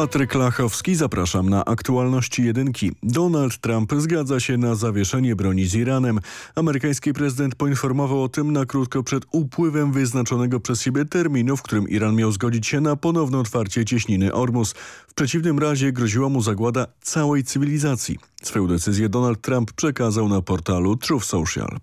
Patryk Lachowski, zapraszam na aktualności jedynki. Donald Trump zgadza się na zawieszenie broni z Iranem. Amerykański prezydent poinformował o tym na krótko przed upływem wyznaczonego przez siebie terminu, w którym Iran miał zgodzić się na ponowne otwarcie cieśniny Ormus. W przeciwnym razie groziła mu zagłada całej cywilizacji. Swoją decyzję Donald Trump przekazał na portalu Truth Social.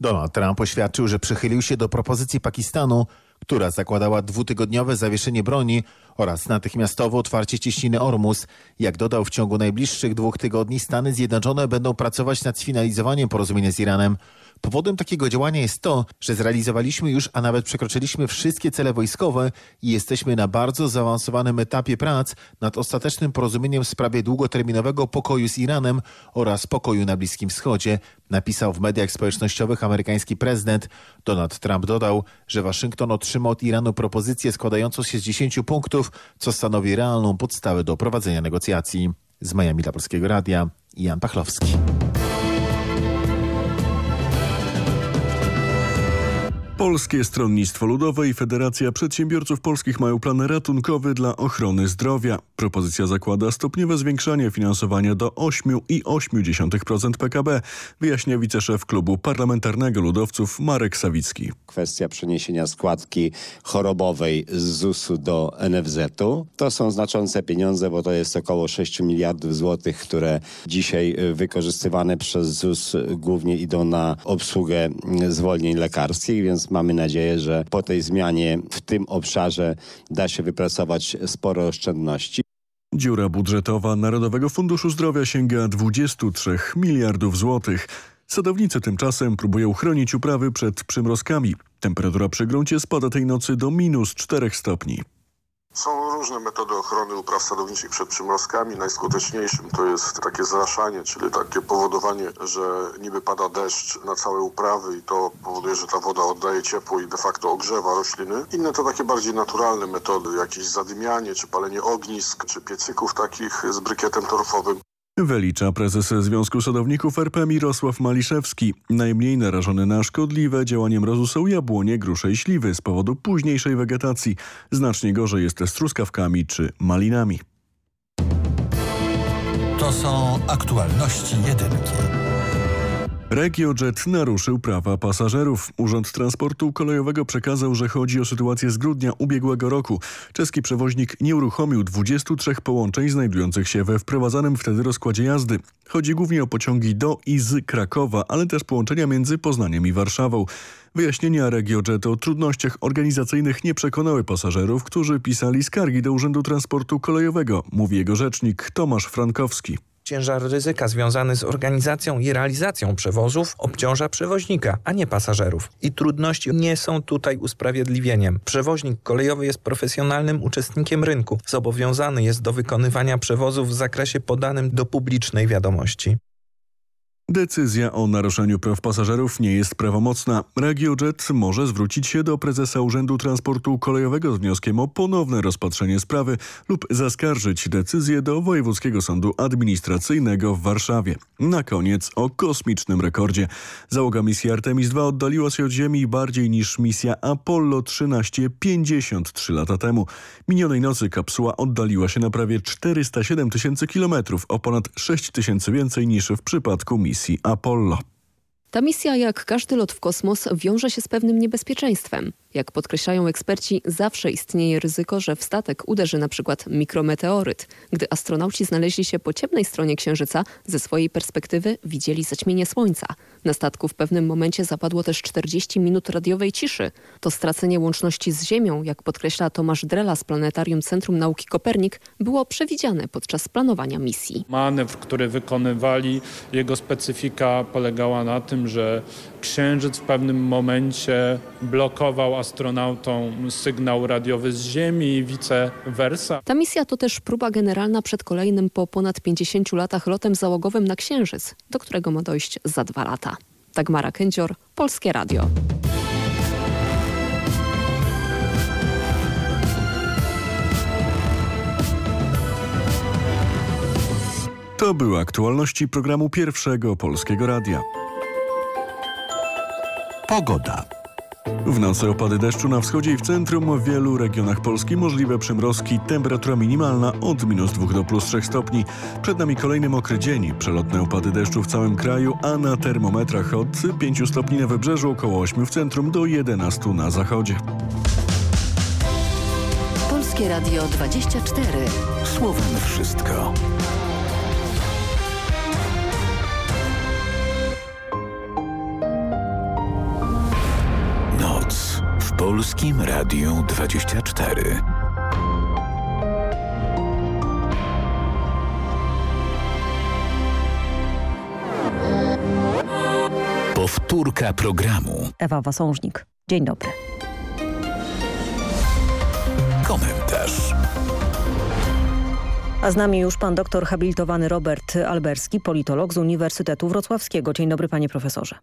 Donald Trump oświadczył, że przychylił się do propozycji Pakistanu, która zakładała dwutygodniowe zawieszenie broni oraz natychmiastowe otwarcie cieśniny Ormus. Jak dodał, w ciągu najbliższych dwóch tygodni Stany Zjednoczone będą pracować nad sfinalizowaniem porozumienia z Iranem. Powodem takiego działania jest to, że zrealizowaliśmy już, a nawet przekroczyliśmy wszystkie cele wojskowe i jesteśmy na bardzo zaawansowanym etapie prac nad ostatecznym porozumieniem w sprawie długoterminowego pokoju z Iranem oraz pokoju na Bliskim Wschodzie, napisał w mediach społecznościowych amerykański prezydent. Donald Trump dodał, że Waszyngton otrzymał od Iranu propozycję składającą się z 10 punktów, co stanowi realną podstawę do prowadzenia negocjacji. Z Miami dla Polskiego Radia, Jan Pachlowski. Polskie Stronnictwo Ludowe i Federacja Przedsiębiorców Polskich mają plan ratunkowy dla ochrony zdrowia. Propozycja zakłada stopniowe zwiększanie finansowania do 8,8% PKB, wyjaśnia wiceszef klubu parlamentarnego ludowców Marek Sawicki. Kwestia przeniesienia składki chorobowej z ZUS-u do NFZ-u to są znaczące pieniądze, bo to jest około 6 miliardów złotych, które dzisiaj wykorzystywane przez ZUS głównie idą na obsługę zwolnień lekarskich, więc mamy nadzieję, że po tej zmianie w tym obszarze da się wypracować sporo oszczędności. Dziura budżetowa Narodowego Funduszu Zdrowia sięga 23 miliardów złotych. Sadownicy tymczasem próbują chronić uprawy przed przymrozkami. Temperatura przy gruncie spada tej nocy do minus 4 stopni. Są różne metody ochrony upraw sadowniczych przed przymrozkami. Najskuteczniejszym to jest takie zraszanie, czyli takie powodowanie, że niby pada deszcz na całe uprawy i to powoduje, że ta woda oddaje ciepło i de facto ogrzewa rośliny. Inne to takie bardziej naturalne metody, jakieś zadymianie, czy palenie ognisk, czy piecyków takich z brykietem torfowym. Wylicza prezes Związku Sadowników RP Mirosław Maliszewski. Najmniej narażone na szkodliwe działanie mrozu są jabłonie, grusze i śliwy z powodu późniejszej wegetacji. Znacznie gorzej jest z truskawkami czy malinami. To są aktualności jedynki. RegioJet naruszył prawa pasażerów. Urząd Transportu Kolejowego przekazał, że chodzi o sytuację z grudnia ubiegłego roku. Czeski przewoźnik nie uruchomił 23 połączeń znajdujących się we wprowadzanym wtedy rozkładzie jazdy. Chodzi głównie o pociągi do i z Krakowa, ale też połączenia między Poznaniem i Warszawą. Wyjaśnienia RegioJet o trudnościach organizacyjnych nie przekonały pasażerów, którzy pisali skargi do Urzędu Transportu Kolejowego, mówi jego rzecznik Tomasz Frankowski. Ciężar ryzyka związany z organizacją i realizacją przewozów obciąża przewoźnika, a nie pasażerów. I trudności nie są tutaj usprawiedliwieniem. Przewoźnik kolejowy jest profesjonalnym uczestnikiem rynku. Zobowiązany jest do wykonywania przewozów w zakresie podanym do publicznej wiadomości. Decyzja o naruszeniu praw pasażerów nie jest prawomocna. RegioJet może zwrócić się do prezesa Urzędu Transportu Kolejowego z wnioskiem o ponowne rozpatrzenie sprawy lub zaskarżyć decyzję do Wojewódzkiego Sądu Administracyjnego w Warszawie. Na koniec o kosmicznym rekordzie. Załoga misji Artemis II oddaliła się od Ziemi bardziej niż misja Apollo 13 53 lata temu. Minionej nocy kapsuła oddaliła się na prawie 407 tysięcy kilometrów, o ponad 6 tysięcy więcej niż w przypadku misji misji Apollo. Ta misja, jak każdy lot w kosmos, wiąże się z pewnym niebezpieczeństwem. Jak podkreślają eksperci, zawsze istnieje ryzyko, że w statek uderzy na przykład mikrometeoryt. Gdy astronauci znaleźli się po ciemnej stronie Księżyca, ze swojej perspektywy widzieli zaćmienie Słońca. Na statku w pewnym momencie zapadło też 40 minut radiowej ciszy. To stracenie łączności z Ziemią, jak podkreśla Tomasz Drela z Planetarium Centrum Nauki Kopernik, było przewidziane podczas planowania misji. Manewr, który wykonywali, jego specyfika polegała na tym, że Księżyc w pewnym momencie blokował astronautom sygnał radiowy z Ziemi i vice versa. Ta misja to też próba generalna przed kolejnym po ponad 50 latach lotem załogowym na Księżyc, do którego ma dojść za dwa lata. Dagmara Kędzior, Polskie Radio. To były aktualności programu Pierwszego Polskiego Radia. Pogoda. W nocy opady deszczu na wschodzie i w centrum, w wielu regionach Polski możliwe przymrozki, temperatura minimalna od minus 2 do plus 3 stopni. Przed nami kolejny mokry dzień, przelotne opady deszczu w całym kraju, a na termometrach od 5 stopni na wybrzeżu, około 8 w centrum do 11 na zachodzie. Polskie Radio 24. Słowem wszystko. Polskim Radiu 24. Powtórka programu. Ewa Wasążnik. Dzień dobry. Komentarz. A z nami już pan doktor habilitowany Robert Alberski, politolog z Uniwersytetu Wrocławskiego. Dzień dobry panie profesorze.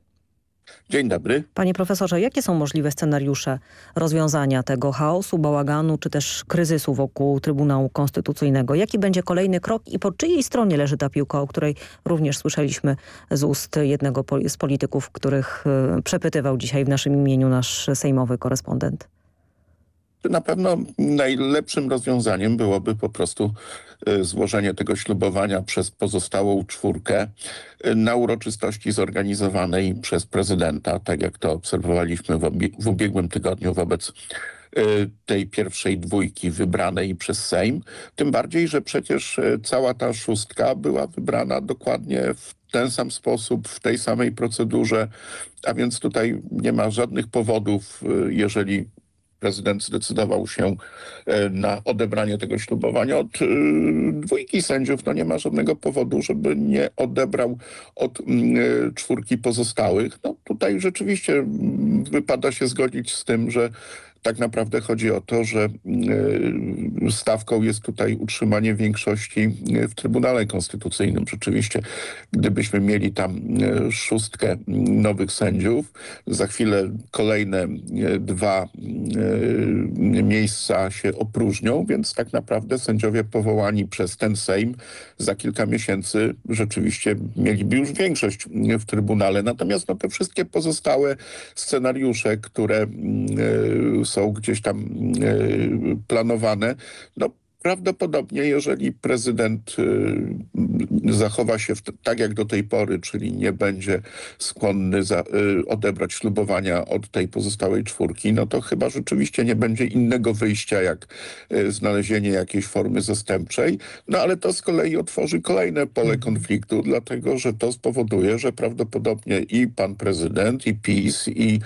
Dzień dobry. Panie profesorze, jakie są możliwe scenariusze rozwiązania tego chaosu, bałaganu czy też kryzysu wokół Trybunału Konstytucyjnego? Jaki będzie kolejny krok i po czyjej stronie leży ta piłka, o której również słyszeliśmy z ust jednego z polityków, których y, przepytywał dzisiaj w naszym imieniu nasz sejmowy korespondent? Na pewno najlepszym rozwiązaniem byłoby po prostu y, złożenie tego ślubowania przez pozostałą czwórkę y, na uroczystości zorganizowanej przez prezydenta, tak jak to obserwowaliśmy w, ubiegłym tygodniu wobec y, tej pierwszej dwójki wybranej przez Sejm. Tym bardziej, że przecież cała ta szóstka była wybrana dokładnie w ten sam sposób, w tej samej procedurze, a więc tutaj nie ma żadnych powodów, jeżeli prezydent zdecydował się na odebranie tego ślubowania od dwójki sędziów. No nie ma żadnego powodu, żeby nie odebrał od czwórki pozostałych. No tutaj rzeczywiście wypada się zgodzić z tym, że tak naprawdę chodzi o to, że stawką jest tutaj utrzymanie większości w Trybunale Konstytucyjnym. Rzeczywiście, gdybyśmy mieli tam szóstkę nowych sędziów, za chwilę kolejne dwa miejsca się opróżnią, więc tak naprawdę sędziowie powołani przez ten Sejm za kilka miesięcy rzeczywiście mieliby już większość w Trybunale. Natomiast no, te wszystkie pozostałe scenariusze, które są gdzieś tam planowane, no prawdopodobnie, jeżeli prezydent y, zachowa się tak jak do tej pory, czyli nie będzie skłonny za, y, odebrać ślubowania od tej pozostałej czwórki, no to chyba rzeczywiście nie będzie innego wyjścia jak y, znalezienie jakiejś formy zastępczej. No ale to z kolei otworzy kolejne pole konfliktu, dlatego że to spowoduje, że prawdopodobnie i pan prezydent, i PiS, i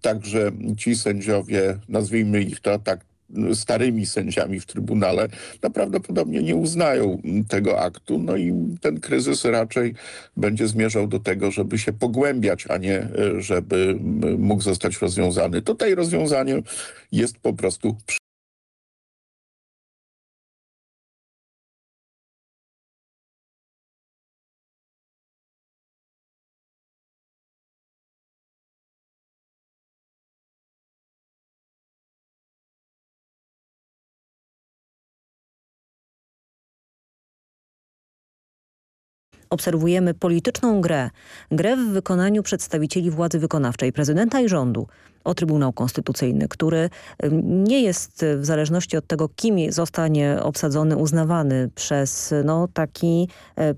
także ci sędziowie, nazwijmy ich to tak starymi sędziami w Trybunale, no prawdopodobnie nie uznają tego aktu. No i ten kryzys raczej będzie zmierzał do tego, żeby się pogłębiać, a nie żeby mógł zostać rozwiązany. Tutaj rozwiązanie jest po prostu obserwujemy polityczną grę, grę w wykonaniu przedstawicieli władzy wykonawczej, prezydenta i rządu o Trybunał Konstytucyjny, który nie jest w zależności od tego, kim zostanie obsadzony, uznawany przez no, taki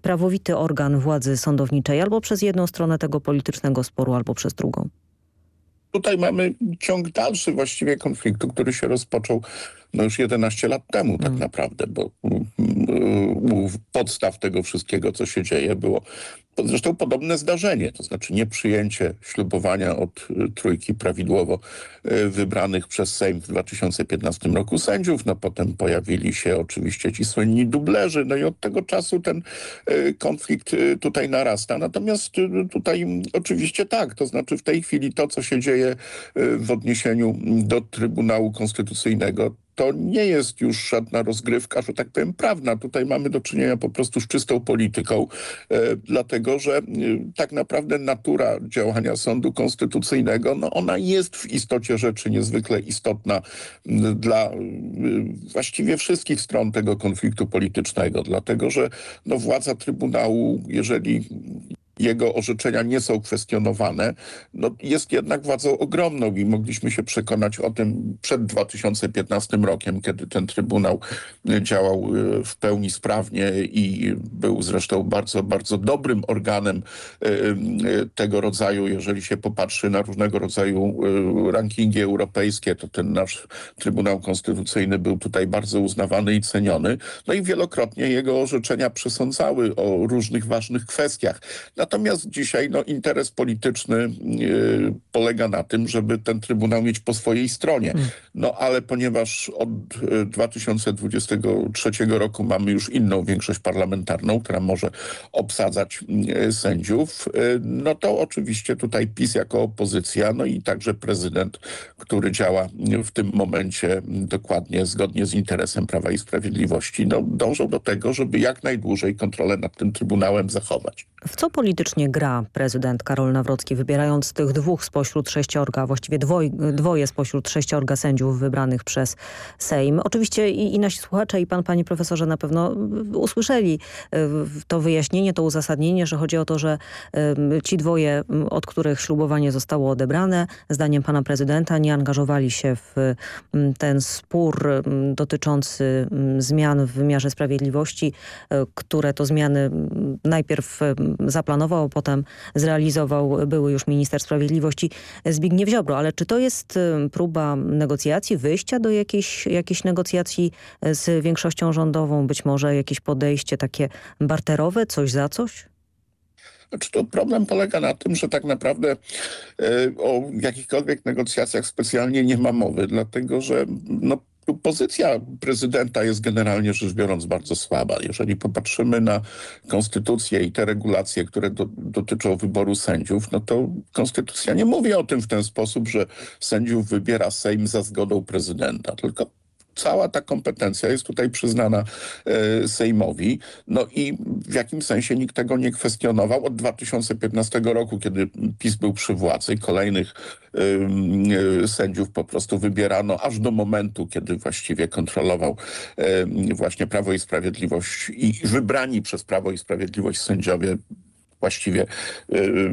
prawowity organ władzy sądowniczej albo przez jedną stronę tego politycznego sporu, albo przez drugą. Tutaj mamy ciąg dalszy właściwie konfliktu, który się rozpoczął no już 11 lat temu tak naprawdę, bo u podstaw tego wszystkiego, co się dzieje, było zresztą podobne zdarzenie, to znaczy nieprzyjęcie ślubowania od trójki prawidłowo wybranych przez Sejm w 2015 roku sędziów. No potem pojawili się oczywiście ci słynni dublerzy, no i od tego czasu ten konflikt tutaj narasta. Natomiast tutaj oczywiście tak, to znaczy w tej chwili to, co się dzieje w odniesieniu do Trybunału Konstytucyjnego, to nie jest już żadna rozgrywka, że tak powiem, prawna. Tutaj mamy do czynienia po prostu z czystą polityką, e, dlatego że e, tak naprawdę natura działania sądu konstytucyjnego, no ona jest w istocie rzeczy niezwykle istotna dla e, właściwie wszystkich stron tego konfliktu politycznego, dlatego że no, władza Trybunału, jeżeli jego orzeczenia nie są kwestionowane, no jest jednak władzą ogromną i mogliśmy się przekonać o tym przed 2015 rokiem, kiedy ten Trybunał działał e, w pełni sprawnie i był zresztą bardzo, bardzo dobrym organem e, tego rodzaju, jeżeli się popatrzy na różnego rodzaju rankingi europejskie, to ten nasz Trybunał Konstytucyjny był tutaj bardzo uznawany i ceniony. No i wielokrotnie jego orzeczenia przesądzały o różnych ważnych kwestiach. Dzisiaj no, interes polityczny yy, polega na tym, żeby ten Trybunał mieć po swojej stronie. No ale ponieważ od y, 2023 roku mamy już inną większość parlamentarną, która może obsadzać y, sędziów, y, no to oczywiście tutaj PiS jako opozycja, no i także prezydent, który działa w tym momencie dokładnie zgodnie z interesem Prawa i Sprawiedliwości, no dążą do tego, żeby jak najdłużej kontrolę nad tym Trybunałem zachować. W co politycznie gra prezydent Karol Nawrocki, wybierając tych dwóch spośród sześciorga, właściwie dwoj, dwoje spośród sześciorga sędziów wybranych przez Sejm? Oczywiście i, i nasi słuchacze, i pan, panie profesorze, na pewno usłyszeli y, to wyjaśnienie, to uzasadnienie, że chodzi o to, że y, ci dwoje, y, od których ślubowanie zostało odebrane, zdaniem pana prezydenta, nie angażowali się w y, ten spór y, dotyczący y, zmian w wymiarze sprawiedliwości, y, które to zmiany y, najpierw y, zaplanował, potem zrealizował były już minister sprawiedliwości Zbigniew Ziobro. Ale czy to jest y, próba negocjacji, wyjścia do jakiejś, jakiejś negocjacji z większością rządową? Być może jakieś podejście takie barterowe, coś za coś? Znaczy to problem polega na tym, że tak naprawdę e, o jakichkolwiek negocjacjach specjalnie nie ma mowy, dlatego że no, Pozycja prezydenta jest generalnie rzecz biorąc bardzo słaba. Jeżeli popatrzymy na konstytucję i te regulacje, które do, dotyczą wyboru sędziów, no to konstytucja nie mówi o tym w ten sposób, że sędziów wybiera Sejm za zgodą prezydenta, tylko cała ta kompetencja jest tutaj przyznana e, Sejmowi. No i w jakim sensie nikt tego nie kwestionował. Od 2015 roku, kiedy PiS był przy władzy, kolejnych e, sędziów po prostu wybierano aż do momentu, kiedy właściwie kontrolował e, właśnie Prawo i Sprawiedliwość i wybrani przez Prawo i Sprawiedliwość sędziowie właściwie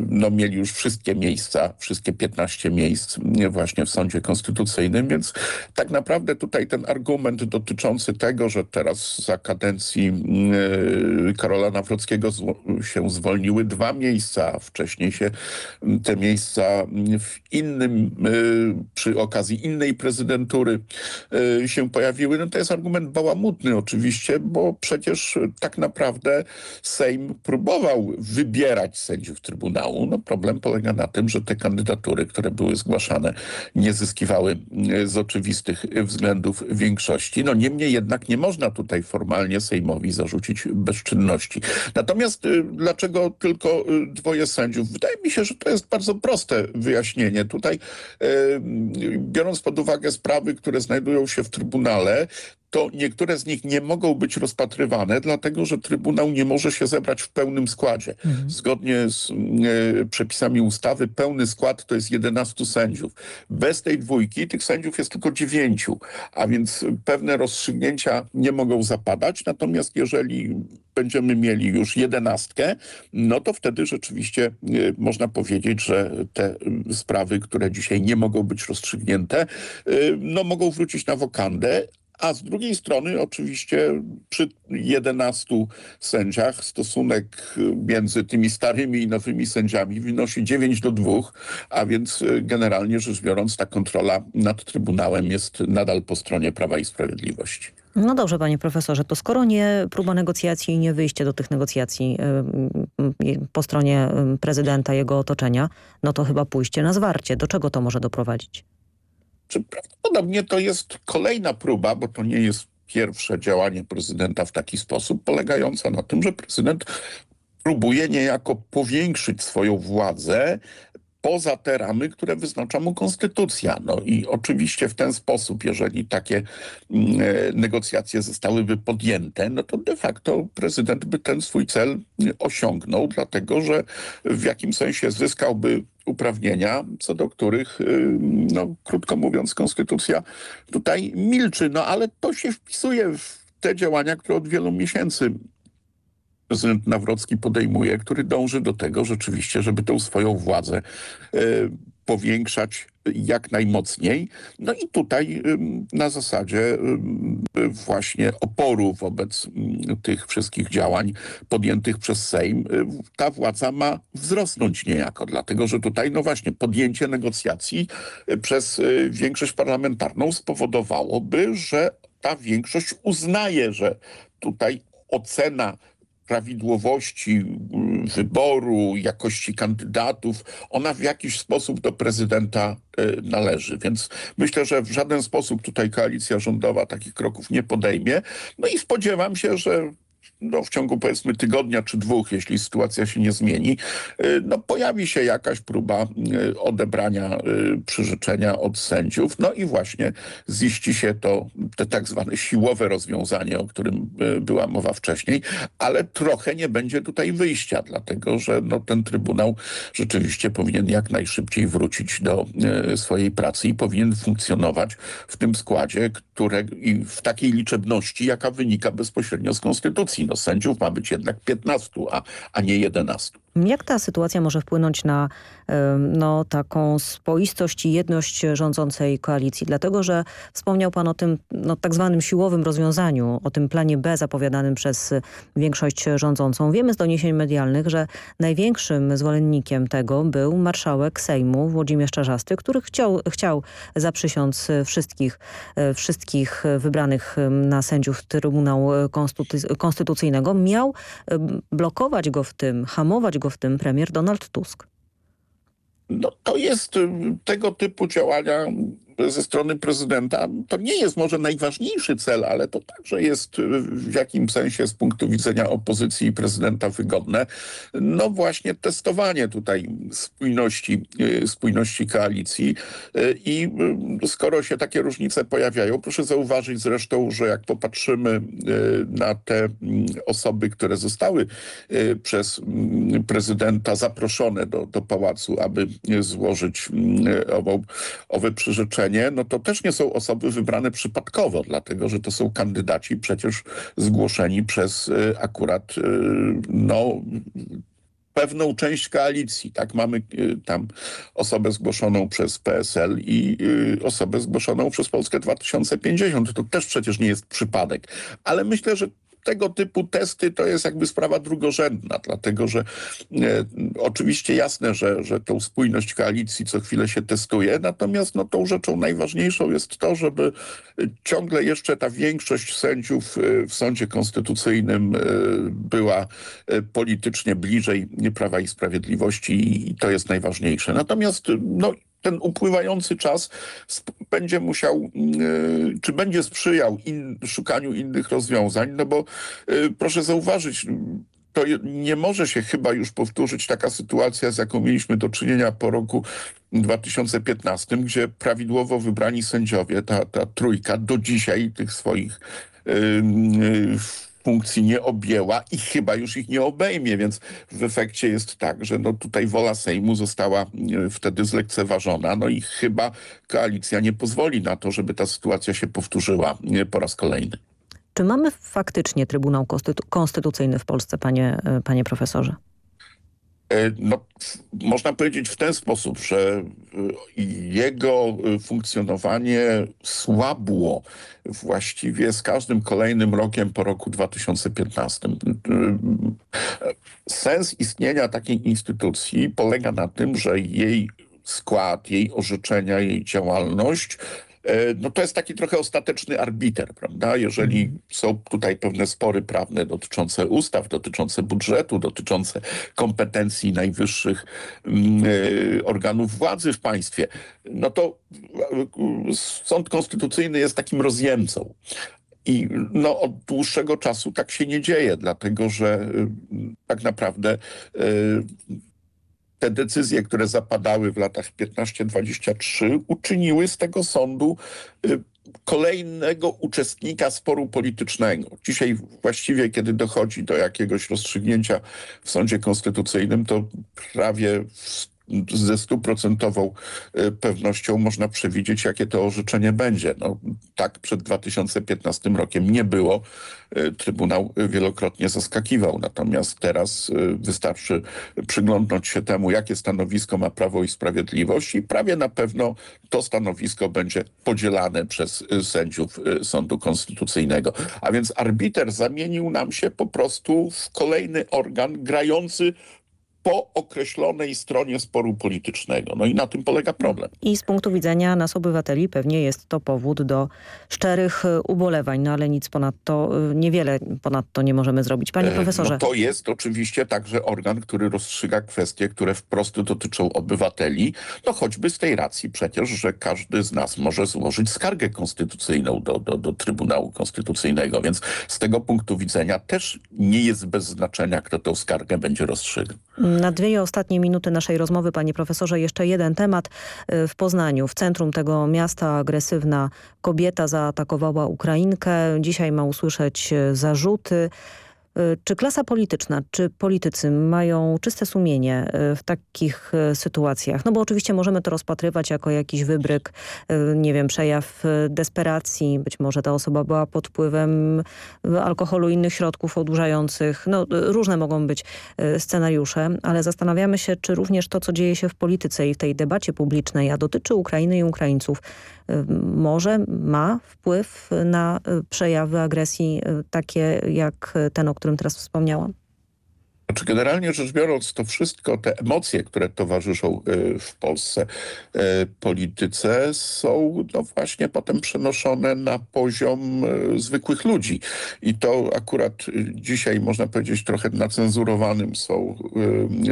no, mieli już wszystkie miejsca, wszystkie 15 miejsc właśnie w sądzie konstytucyjnym, więc tak naprawdę tutaj ten argument dotyczący tego, że teraz za kadencji Karola Nawrockiego się zwolniły dwa miejsca, a wcześniej się te miejsca w innym, przy okazji innej prezydentury się pojawiły, no to jest argument bałamutny oczywiście, bo przecież tak naprawdę Sejm próbował wybierać wybierać sędziów Trybunału. No problem polega na tym, że te kandydatury, które były zgłaszane, nie zyskiwały z oczywistych względów większości. No niemniej jednak nie można tutaj formalnie Sejmowi zarzucić bezczynności. Natomiast dlaczego tylko dwoje sędziów? Wydaje mi się, że to jest bardzo proste wyjaśnienie. Tutaj biorąc pod uwagę sprawy, które znajdują się w Trybunale, to niektóre z nich nie mogą być rozpatrywane, dlatego że Trybunał nie może się zebrać w pełnym składzie. Mhm. Zgodnie z e, przepisami ustawy pełny skład to jest 11 sędziów. Bez tej dwójki tych sędziów jest tylko dziewięciu, a więc pewne rozstrzygnięcia nie mogą zapadać. Natomiast jeżeli będziemy mieli już jedenastkę, no to wtedy rzeczywiście e, można powiedzieć, że te sprawy, które dzisiaj nie mogą być rozstrzygnięte, e, no mogą wrócić na wokandę, a z drugiej strony oczywiście przy 11 sędziach stosunek między tymi starymi i nowymi sędziami wynosi 9 do 2, a więc generalnie rzecz biorąc ta kontrola nad Trybunałem jest nadal po stronie Prawa i Sprawiedliwości. No dobrze, panie profesorze, to skoro nie próba negocjacji i nie wyjście do tych negocjacji po stronie prezydenta, jego otoczenia, no to chyba pójście na zwarcie. Do czego to może doprowadzić? Czy prawdopodobnie to jest kolejna próba, bo to nie jest pierwsze działanie prezydenta w taki sposób, polegająca na tym, że prezydent próbuje niejako powiększyć swoją władzę poza te ramy, które wyznacza mu konstytucja. No i oczywiście w ten sposób, jeżeli takie mm, e, negocjacje zostałyby podjęte, no to de facto prezydent by ten swój cel osiągnął, dlatego że w jakim sensie zyskałby uprawnienia, co do których, y, no krótko mówiąc, konstytucja tutaj milczy. No ale to się wpisuje w te działania, które od wielu miesięcy prezydent Nawrocki podejmuje, który dąży do tego rzeczywiście, żeby tą swoją władzę e, powiększać jak najmocniej. No i tutaj na zasadzie właśnie oporu wobec tych wszystkich działań podjętych przez Sejm, ta władza ma wzrosnąć niejako, dlatego że tutaj no właśnie podjęcie negocjacji e, przez e, większość parlamentarną spowodowałoby, że ta większość uznaje, że tutaj ocena prawidłowości mm, wyboru, jakości kandydatów, ona w jakiś sposób do prezydenta y, należy. Więc myślę, że w żaden sposób tutaj koalicja rządowa takich kroków nie podejmie. No i spodziewam się, że no, w ciągu powiedzmy tygodnia czy dwóch, jeśli sytuacja się nie zmieni, y, no, pojawi się jakaś próba y, odebrania y, przyrzeczenia od sędziów. No i właśnie ziści się to te tak zwane siłowe rozwiązanie, o którym była mowa wcześniej, ale trochę nie będzie tutaj wyjścia, dlatego że no, ten Trybunał rzeczywiście powinien jak najszybciej wrócić do swojej pracy i powinien funkcjonować w tym składzie, które, i w takiej liczebności, jaka wynika bezpośrednio z Konstytucji. No, sędziów ma być jednak 15, a, a nie 11. Jak ta sytuacja może wpłynąć na no, taką spoistość i jedność rządzącej koalicji? Dlatego, że wspomniał pan o tym no, tak zwanym siłowym rozwiązaniu, o tym planie B zapowiadanym przez większość rządzącą. Wiemy z doniesień medialnych, że największym zwolennikiem tego był marszałek Sejmu Włodzimierz Czarzasty, który chciał, chciał zaprzysiąc wszystkich, e, wszystkich wybranych na sędziów Trybunału Konstytucyjnego. Miał blokować go w tym, hamować go w tym premier Donald Tusk. No, to jest y, tego typu działania ze strony prezydenta, to nie jest może najważniejszy cel, ale to także jest w jakim sensie z punktu widzenia opozycji i prezydenta wygodne. No właśnie testowanie tutaj spójności, y, spójności koalicji y, i y, skoro się takie różnice pojawiają, proszę zauważyć zresztą, że jak popatrzymy na te mm, osoby, które zostały przez mm, prezydenta zaproszone do, do pałacu, aby złożyć mm, owo, owe przyrzeczenie, no to też nie są osoby wybrane przypadkowo, dlatego że to są kandydaci przecież zgłoszeni przez y, akurat y, no pewną część koalicji. Tak, mamy y, tam osobę zgłoszoną przez PSL i osobę zgłoszoną przez Polskę 2050. To też przecież nie jest przypadek. Ale myślę, że tego typu testy to jest jakby sprawa drugorzędna, dlatego że e, oczywiście jasne, że, że tą spójność koalicji co chwilę się testuje, natomiast no, tą rzeczą najważniejszą jest to, żeby ciągle jeszcze ta większość sędziów e, w sądzie konstytucyjnym e, była e, politycznie bliżej Prawa i Sprawiedliwości i to jest najważniejsze. Natomiast no, ten upływający czas będzie musiał, y, czy będzie sprzyjał in, szukaniu innych rozwiązań, no bo y, proszę zauważyć, to nie może się chyba już powtórzyć taka sytuacja, z jaką mieliśmy do czynienia po roku 2015, gdzie prawidłowo wybrani sędziowie, ta, ta trójka do dzisiaj tych swoich yy, funkcji nie objęła i chyba już ich nie obejmie, więc w efekcie jest tak, że no tutaj wola Sejmu została e, wtedy zlekceważona, no i chyba koalicja nie pozwoli na to, żeby ta sytuacja się powtórzyła e, po raz kolejny. Czy mamy faktycznie Trybunał Konstytu Konstytucyjny w Polsce, panie, e, panie profesorze? E, no, można powiedzieć w ten sposób, że e, jego e, funkcjonowanie słabło właściwie z każdym kolejnym rokiem po roku 2015. Sens istnienia takiej instytucji polega na tym, że jej skład, jej orzeczenia, jej działalność no to jest taki trochę ostateczny arbiter, prawda? Jeżeli mhm. są tutaj pewne spory prawne dotyczące ustaw, dotyczące budżetu, dotyczące kompetencji najwyższych mm, e, organów władzy w państwie, no to e, sąd konstytucyjny jest takim rozjemcą. I no, od dłuższego czasu tak się nie dzieje, dlatego że tak naprawdę te decyzje, które zapadały w latach 15-23 uczyniły z tego sądu y, kolejnego uczestnika sporu politycznego. Dzisiaj właściwie, kiedy dochodzi do jakiegoś rozstrzygnięcia w sądzie konstytucyjnym, to prawie ze stuprocentową y, pewnością można przewidzieć, jakie to orzeczenie będzie. No, tak przed 2015 rokiem nie było. Y, Trybunał wielokrotnie zaskakiwał. Natomiast teraz y, wystarczy przyglądnąć się temu, jakie stanowisko ma Prawo i Sprawiedliwość i prawie na pewno to stanowisko będzie podzielane przez sędziów Sądu Konstytucyjnego. A więc arbiter zamienił nam się po prostu w kolejny organ grający po określonej stronie sporu politycznego. No i na tym polega problem. I z punktu widzenia nas obywateli pewnie jest to powód do szczerych e, ubolewań, no ale nic ponadto, e, niewiele ponadto nie możemy zrobić. Panie profesorze. No to jest oczywiście także organ, który rozstrzyga kwestie, które wprost dotyczą obywateli, no choćby z tej racji przecież, że każdy z nas może złożyć skargę konstytucyjną do, do, do Trybunału Konstytucyjnego, więc z tego punktu widzenia też nie jest bez znaczenia, kto tę skargę będzie rozstrzygał. Na dwie ostatnie minuty naszej rozmowy, panie profesorze, jeszcze jeden temat. Y, w Poznaniu, w centrum tego miasta, agresywna kobieta zaatakowała Ukrainkę. Dzisiaj ma usłyszeć y, zarzuty. Y, czy klasa polityczna, czy politycy mają czyste sumienie y, w takich y, sytuacjach? No bo oczywiście możemy to rozpatrywać jako jakiś wybryk, nie wiem, przejaw desperacji. Być może ta osoba była pod wpływem alkoholu, innych środków odurzających. No różne mogą być scenariusze, ale zastanawiamy się, czy również to, co dzieje się w polityce i w tej debacie publicznej, a dotyczy Ukrainy i Ukraińców, może ma wpływ na przejawy agresji takie jak ten, o którym teraz wspomniałam? Znaczy generalnie rzecz biorąc, to wszystko, te emocje, które towarzyszą y, w Polsce y, polityce są no właśnie potem przenoszone na poziom y, zwykłych ludzi. I to akurat dzisiaj można powiedzieć trochę nacenzurowanym są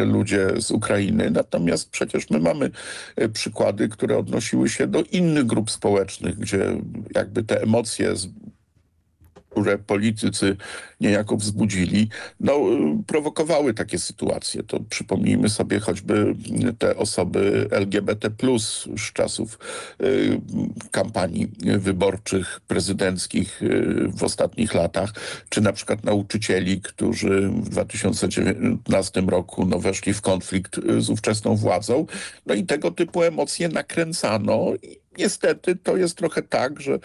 ludzie z Ukrainy. Natomiast przecież my mamy przykłady, które odnosiły się do innych grup społecznych, gdzie jakby te emocje które politycy niejako wzbudzili, no, prowokowały takie sytuacje. To przypomnijmy sobie choćby te osoby LGBT+, z czasów y, kampanii wyborczych, prezydenckich y, w ostatnich latach, czy na przykład nauczycieli, którzy w 2019 roku no, weszli w konflikt y, z ówczesną władzą. No i tego typu emocje nakręcano Niestety to jest trochę tak, że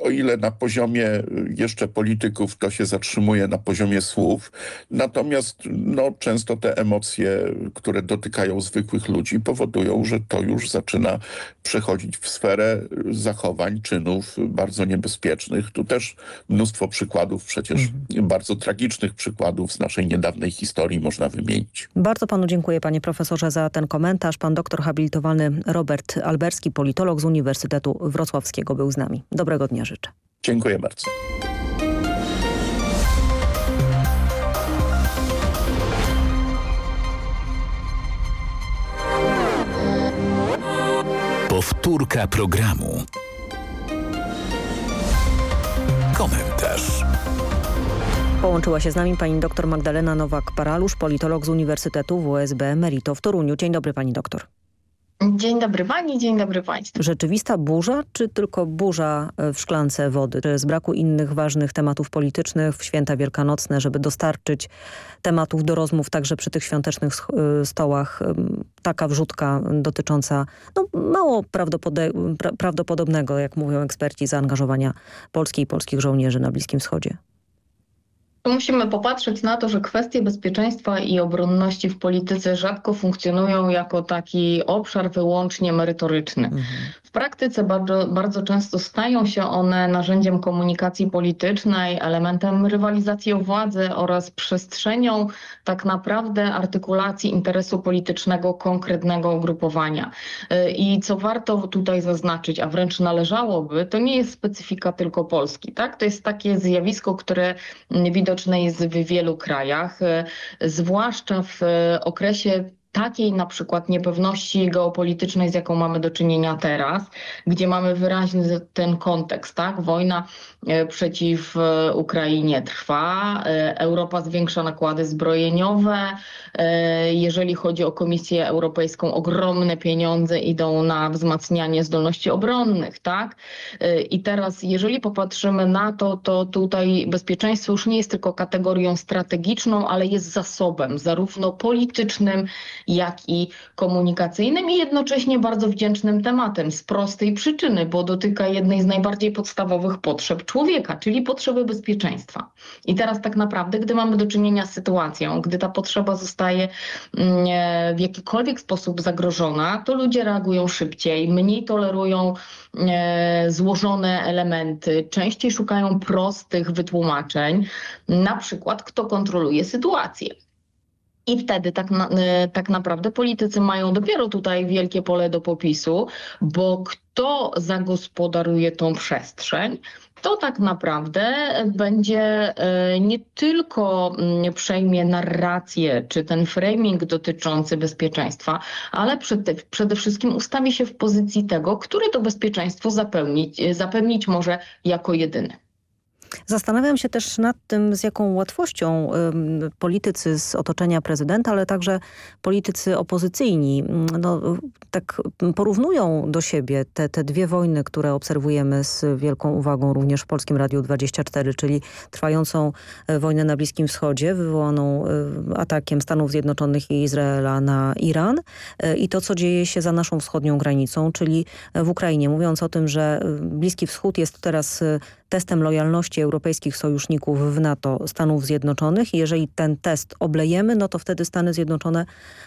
o ile na poziomie jeszcze polityków to się zatrzymuje na poziomie słów, natomiast no, często te emocje, które dotykają zwykłych ludzi powodują, że to już zaczyna przechodzić w sferę zachowań, czynów bardzo niebezpiecznych. Tu też mnóstwo przykładów, przecież mhm. bardzo tragicznych przykładów z naszej niedawnej historii można wymienić. Bardzo panu dziękuję panie profesorze za ten komentarz. Pan doktor habilitowany Robert Alberski, politolog z Uniwersytetu Uniwersytetu Wrocławskiego był z nami. Dobrego dnia życzę. Dziękuję bardzo. Powtórka programu. Komentarz. Połączyła się z nami pani dr Magdalena Nowak-Paralusz, politolog z Uniwersytetu WSB Merito w Toruniu. Dzień dobry pani doktor. Dzień dobry Pani, dzień dobry Państwu. Rzeczywista burza, czy tylko burza e, w szklance wody? Czy z braku innych ważnych tematów politycznych w święta wielkanocne, żeby dostarczyć tematów do rozmów także przy tych świątecznych e, stołach, taka wrzutka dotycząca no, mało prawdopodobnego, jak mówią eksperci, zaangażowania Polski i polskich żołnierzy na Bliskim Wschodzie? Musimy popatrzeć na to, że kwestie bezpieczeństwa i obronności w polityce rzadko funkcjonują jako taki obszar wyłącznie merytoryczny. Mhm. Praktyce bardzo, bardzo często stają się one narzędziem komunikacji politycznej, elementem rywalizacji o władzę oraz przestrzenią tak naprawdę artykulacji interesu politycznego konkretnego ugrupowania. Y, I co warto tutaj zaznaczyć, a wręcz należałoby, to nie jest specyfika tylko Polski. Tak? To jest takie zjawisko, które widoczne jest w wielu krajach, y, zwłaszcza w okresie takiej na przykład niepewności geopolitycznej, z jaką mamy do czynienia teraz, gdzie mamy wyraźny ten kontekst, tak? Wojna e, przeciw e, Ukrainie trwa, e, Europa zwiększa nakłady zbrojeniowe, jeżeli chodzi o Komisję Europejską, ogromne pieniądze idą na wzmacnianie zdolności obronnych, tak? I teraz, jeżeli popatrzymy na to, to tutaj bezpieczeństwo już nie jest tylko kategorią strategiczną, ale jest zasobem, zarówno politycznym, jak i komunikacyjnym i jednocześnie bardzo wdzięcznym tematem z prostej przyczyny, bo dotyka jednej z najbardziej podstawowych potrzeb człowieka, czyli potrzeby bezpieczeństwa. I teraz tak naprawdę, gdy mamy do czynienia z sytuacją, gdy ta potrzeba zostaje mm, e, w jakikolwiek sposób zagrożona, to ludzie reagują szybciej, mniej tolerują e, złożone elementy, częściej szukają prostych wytłumaczeń, na przykład kto kontroluje sytuację. I wtedy tak, na, e, tak naprawdę politycy mają dopiero tutaj wielkie pole do popisu, bo kto zagospodaruje tą przestrzeń, to tak naprawdę będzie e, nie tylko mm, przejmie narrację czy ten framing dotyczący bezpieczeństwa, ale przede, wszystkim ustawi się w pozycji tego, który to bezpieczeństwo zapewnić, zapewnić może jako jedyny. Zastanawiam się też nad tym, z jaką łatwością politycy z otoczenia prezydenta, ale także politycy opozycyjni no, tak porównują do siebie te, te dwie wojny, które obserwujemy z wielką uwagą również w Polskim Radiu 24, czyli trwającą e, wojnę na Bliskim Wschodzie, wywołaną e, atakiem Stanów Zjednoczonych i Izraela na Iran e, i to, co dzieje się za naszą wschodnią granicą, czyli w Ukrainie. Mówiąc o tym, że Bliski Wschód jest teraz testem lojalności europejskich sojuszników w NATO Stanów Zjednoczonych. Jeżeli ten test oblejemy, no to wtedy Stany Zjednoczone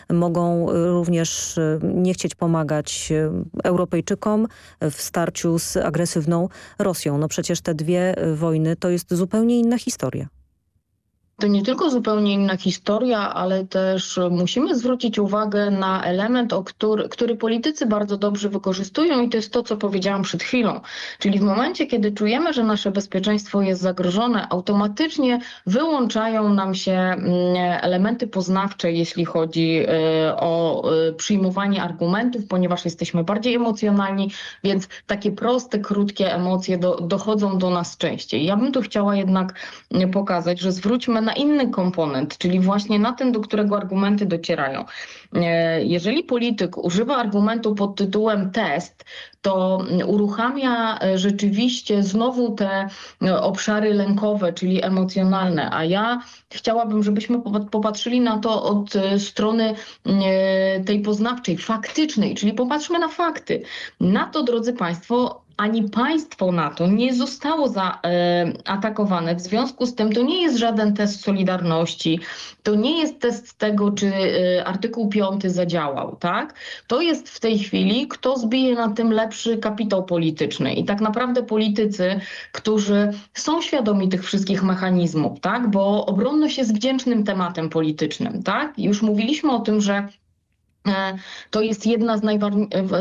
mogą y, również y, nie chcieć pomagać y, Europejczykom w starciu z agresywną Rosją. No przecież te dwie wojny to jest zupełnie inna historia. To nie tylko zupełnie inna historia, ale też musimy zwrócić uwagę na element, o który, który politycy bardzo dobrze wykorzystują i to jest to, co powiedziałam przed chwilą. Czyli w momencie, kiedy czujemy, że nasze bezpieczeństwo jest zagrożone, automatycznie wyłączają nam się mm, elementy poznawcze, jeśli chodzi y, o y, przyjmowanie argumentów, ponieważ jesteśmy bardziej emocjonalni, więc takie proste, krótkie emocje do, dochodzą do nas częściej. Ja bym tu chciała jednak pokazać, że zwróćmy na inny komponent, czyli właśnie na ten, do którego argumenty docierają. E, jeżeli polityk używa argumentu pod tytułem test, to uruchamia e, rzeczywiście znowu te e, obszary lękowe, czyli emocjonalne, a ja chciałabym, żebyśmy popatrzyli na to od strony tej poznawczej, faktycznej, czyli popatrzmy na fakty. Na to, drodzy Państwo, ani państwo NATO nie zostało zaatakowane. W związku z tym to nie jest żaden test solidarności, to nie jest test tego, czy e, artykuł 5 zadziałał, tak? To jest w tej chwili, kto zbije na tym lepszy kapitał polityczny. I tak naprawdę politycy, którzy są świadomi tych wszystkich mechanizmów, tak? Bo obronność jest wdzięcznym tematem politycznym, tak? Już mówiliśmy o tym, że to jest jedna z,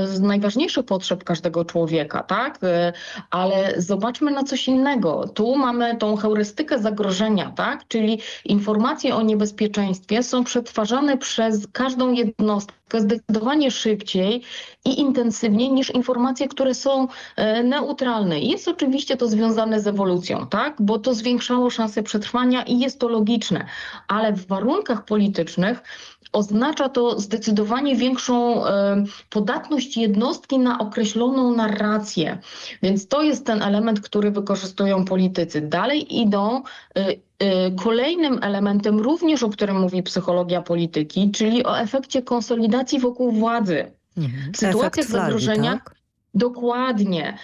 z, najważniejszych potrzeb każdego człowieka, tak? E, ale zobaczmy na coś innego. Tu mamy tą heurystykę zagrożenia, tak? Czyli informacje o niebezpieczeństwie są przetwarzane przez każdą jednostkę zdecydowanie szybciej i intensywniej niż informacje, które są e, neutralne. Jest oczywiście to związane z ewolucją, tak? Bo to zwiększało szanse przetrwania i jest to logiczne, ale w warunkach politycznych oznacza to zdecydowanie większą podatność jednostki na określoną narrację. Więc to jest ten element, który wykorzystują politycy. Dalej idą y, y, Kolejnym elementem, również o którym mówi psychologia polityki, czyli o efekcie konsolidacji wokół władzy. Mhm. W sytuacjach zagrożenia. Tak? Dokładnie.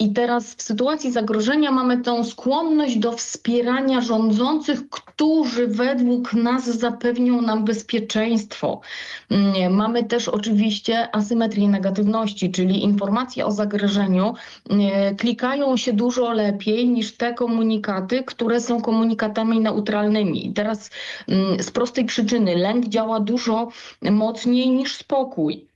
I teraz w sytuacji zagrożenia mamy tą skłonność do wspierania rządzących, którzy według nas zapewnią nam bezpieczeństwo. Mm, mamy też oczywiście asymetrię negatywności, czyli informacje o zagrożeniu mm, klikają się dużo lepiej niż te komunikaty, które są komunikatami neutralnymi. I teraz mm, z prostej przyczyny lęk działa dużo mocniej niż spokój.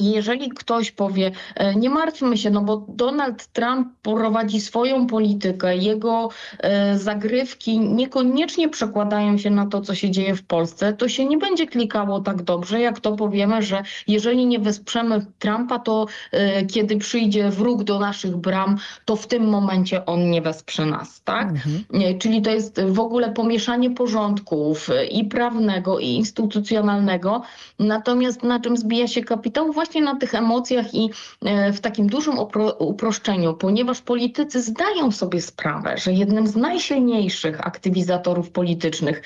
I jeżeli ktoś powie, e, nie martwmy się, no bo Donald Trump prowadzi swoją politykę, jego e, zagrywki niekoniecznie przekładają się na to, co się dzieje w Polsce, to się nie będzie klikało tak dobrze, jak to powiemy, że jeżeli nie wesprzemy Trumpa, to e, kiedy przyjdzie wróg do naszych bram, to w tym momencie on nie wesprze nas, tak? Nie, Czyli to jest w ogóle pomieszanie porządków i prawnego, i instytucjonalnego. Natomiast na czym zbija się kapitał? Właśnie na tych emocjach i e, w takim dużym uproszczeniu, ponieważ politycy zdają sobie sprawę, że jednym z najsilniejszych aktywizatorów politycznych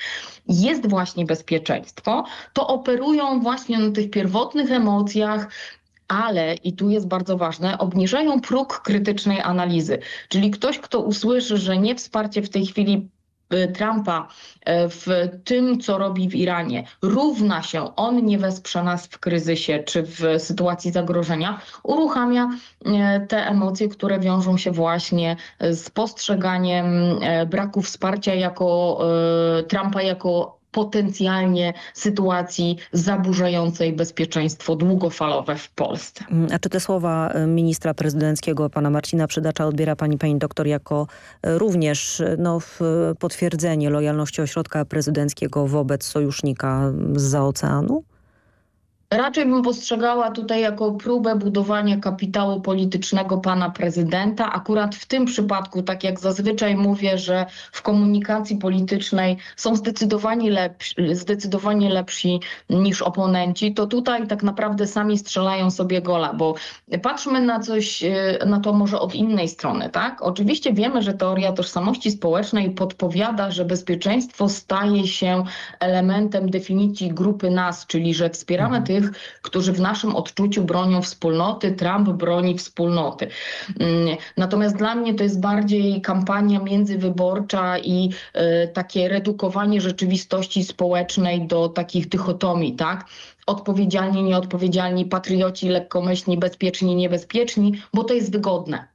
jest właśnie bezpieczeństwo, to operują właśnie na tych pierwotnych emocjach, ale, i tu jest bardzo ważne, obniżają próg krytycznej analizy. Czyli ktoś, kto usłyszy, że nie wsparcie w tej chwili Trumpa e, w tym, co robi w Iranie, równa się, on nie wesprze nas w kryzysie czy w sytuacji zagrożenia, uruchamia e, te emocje, które wiążą się właśnie z postrzeganiem braku wsparcia jako Trumpa jako potencjalnie sytuacji zaburzającej bezpieczeństwo długofalowe w Polsce. Mm, A czy te słowa y, ministra prezydenckiego, pana Marcina Przydacza odbiera pani, pani doktor jako y, również y, no, potwierdzenie lojalności ośrodka prezydenckiego wobec sojusznika z oceanu? Raczej bym postrzegała tutaj jako próbę budowania kapitału politycznego pana prezydenta. Akurat w tym przypadku, tak jak zazwyczaj mówię, że w komunikacji politycznej są zdecydowanie lepsi, zdecydowanie lepsi niż oponenci, to tutaj tak naprawdę sami strzelają sobie gola, bo patrzmy na coś, e, na to może od innej strony, tak? Oczywiście wiemy, że teoria tożsamości społecznej podpowiada, że bezpieczeństwo staje się elementem definicji grupy nas, czyli że wspieramy tych, którzy w naszym odczuciu bronią wspólnoty, Trump broni wspólnoty. Mm, Natomiast dla mnie to jest bardziej kampania międzywyborcza i e, takie redukowanie rzeczywistości społecznej do takich dychotomii, tak? Odpowiedzialni, nieodpowiedzialni, patrioci, lekkomyślni, bezpieczni, niebezpieczni, bo to jest wygodne.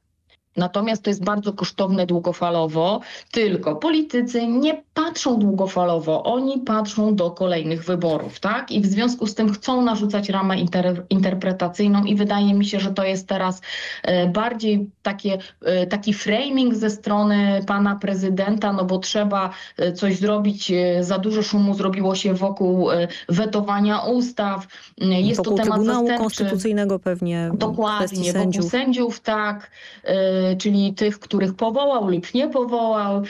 Natomiast to jest bardzo kosztowne długofalowo, tylko politycy nie patrzą długofalowo, oni patrzą do kolejnych wyborów, tak? I w związku z tym chcą narzucać ramę inter, interpretacyjną i wydaje mi się, że to jest teraz e, bardziej takie, e, taki framing ze strony pana prezydenta, no bo trzeba e, coś zrobić, za dużo szumu zrobiło się wokół wetowania ustaw, jest Wokół to temat Trybunału zastępczy. Konstytucyjnego pewnie Dokładnie, wokół sędziów. sędziów, tak, czyli tych, których powołał lub nie powołał,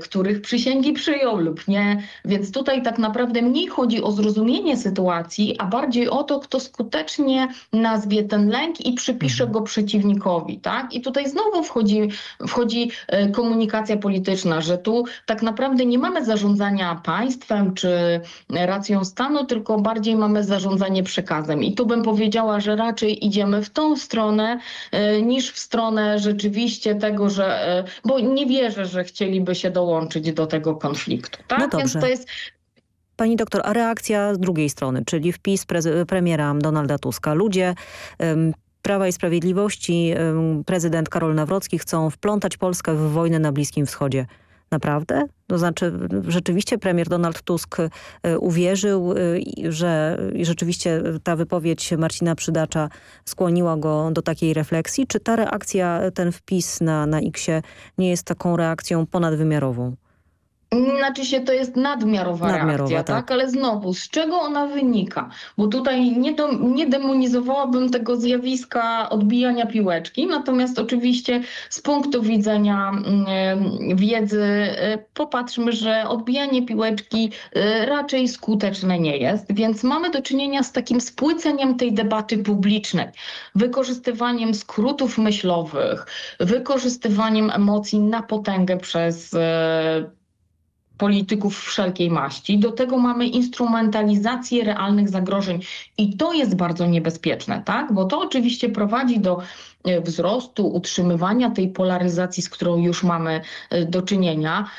których przysięgi przyjął lub nie. Więc tutaj tak naprawdę mniej chodzi o zrozumienie sytuacji, a bardziej o to, kto skutecznie nazwie ten lęk i przypisze go przeciwnikowi. Tak? I tutaj znowu wchodzi, wchodzi e, komunikacja polityczna, że tu tak naprawdę nie mamy zarządzania państwem czy racją stanu, tylko bardziej mamy zarządzanie przekazem. I tu bym powiedziała, że raczej idziemy w tą stronę e, niż w stronę rzeczywiście tego, że, e, bo nie wierzę, że chcieliby się dołączyć do tego konfliktu. Tak? No Więc dobrze. to jest Pani doktor, a reakcja z drugiej strony, czyli wpis premiera Donalda Tuska. Ludzie em, Prawa i Sprawiedliwości, em, prezydent Karol Nawrocki chcą wplątać Polskę w wojnę na Bliskim Wschodzie. Naprawdę? To znaczy rzeczywiście premier Donald Tusk e, uwierzył, e, że rzeczywiście ta wypowiedź Marcina Przydacza skłoniła go do takiej refleksji? Czy ta reakcja, ten wpis na, na X-ie nie jest taką reakcją ponadwymiarową? Znaczy się to jest nadmiarowa, Nadmiarowa, reakcja, tak. tak. Ale znowu, z czego ona wynika? Bo tutaj nie, do, nie demonizowałabym tego zjawiska odbijania piłeczki, natomiast oczywiście z punktu widzenia mm, wiedzy e, popatrzmy, że odbijanie piłeczki e, raczej skuteczne nie jest, więc mamy do czynienia z takim spłyceniem tej debaty publicznej, wykorzystywaniem skrótów myślowych, wykorzystywaniem emocji na potęgę przez polityków wszelkiej maści. Do tego mamy instrumentalizację realnych zagrożeń i to jest bardzo niebezpieczne, tak? Bo to oczywiście prowadzi do wzrostu, utrzymywania tej polaryzacji, z którą już mamy e, do czynienia,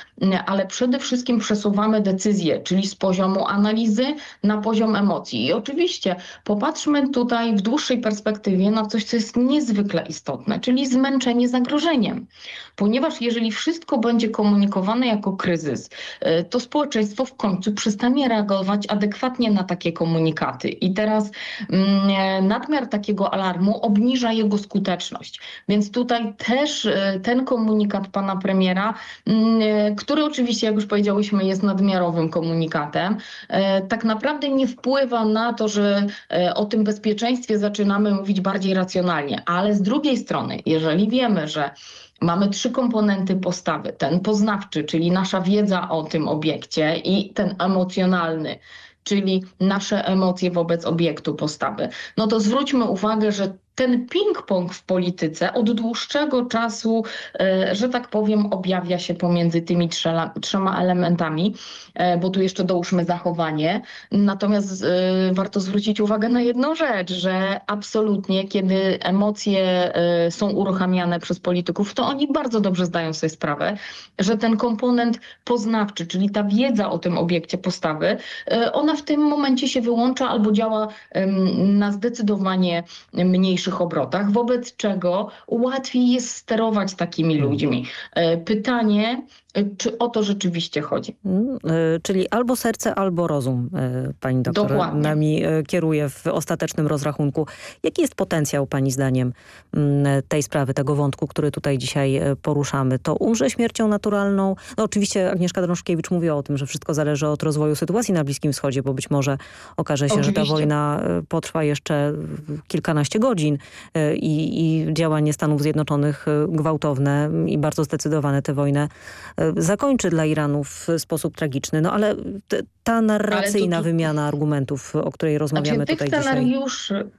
ale przede wszystkim przesuwamy decyzje, czyli z poziomu analizy na poziom emocji. I oczywiście popatrzmy tutaj w dłuższej perspektywie na coś, co jest niezwykle istotne, czyli zmęczenie zagrożeniem. Ponieważ jeżeli wszystko będzie komunikowane jako kryzys, to społeczeństwo w końcu przestanie reagować adekwatnie na takie komunikaty. I teraz mm, nadmiar takiego alarmu obniża jego skuteczność. Więc tutaj też e, ten komunikat pana premiera, mm, e, który oczywiście, jak już powiedziałyśmy, jest nadmiarowym komunikatem, e, tak naprawdę nie wpływa na to, że o tym bezpieczeństwie zaczynamy mówić bardziej racjonalnie. Ale z drugiej strony, jeżeli wiemy, że Mamy trzy komponenty postawy. Ten poznawczy, czyli nasza wiedza o tym obiekcie i ten emocjonalny, czyli nasze emocje wobec obiektu postawy. No to zwróćmy uwagę, że ten ping-pong w polityce od dłuższego czasu, e, że tak powiem, objawia się pomiędzy tymi trzema, elementami, e, bo tu jeszcze dołóżmy zachowanie. Natomiast e, warto zwrócić uwagę na jedną rzecz, że absolutnie, kiedy emocje są uruchamiane przez polityków, to oni bardzo dobrze zdają sobie sprawę, że ten komponent poznawczy, czyli ta wiedza o tym obiekcie postawy, ona w tym momencie się wyłącza albo działa na zdecydowanie mniejszy większych obrotach, wobec czego łatwiej jest sterować takimi mhm. ludźmi. E, pytanie, czy o to rzeczywiście chodzi. Mm, e, czyli albo serce, albo rozum, e, pani doktor Dokładnie. nami kieruje w ostatecznym rozrachunku. Jaki jest potencjał pani zdaniem mm, tej sprawy, tego wątku, który tutaj dzisiaj poruszamy? To umrze śmiercią naturalną? No oczywiście Agnieszka Drążkiewicz mówi o tym, że wszystko zależy od rozwoju sytuacji na Bliskim Wschodzie, bo być może okaże się, oczywiście. że ta wojna potrwa jeszcze kilkanaście godzin E, i, i działanie Stanów Zjednoczonych e, gwałtowne i bardzo zdecydowane tę wojnę e, zakończy dla Iranu w sposób tragiczny. No ale ta narracyjna wymiana argumentów, o której rozmawiamy znaczy, tutaj tych scenariuszy,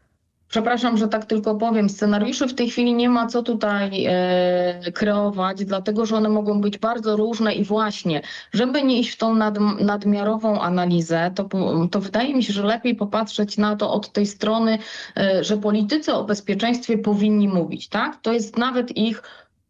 Przepraszam, że tak tylko powiem. Scenariuszy w tej chwili nie ma co tutaj e, kreować, dlatego że one mogą być bardzo różne i właśnie, żeby nie iść w tą nad, nadmiarową analizę, to, to wydaje mi się, że lepiej popatrzeć na to od tej strony, e, że politycy o bezpieczeństwie powinni mówić, tak? To jest nawet ich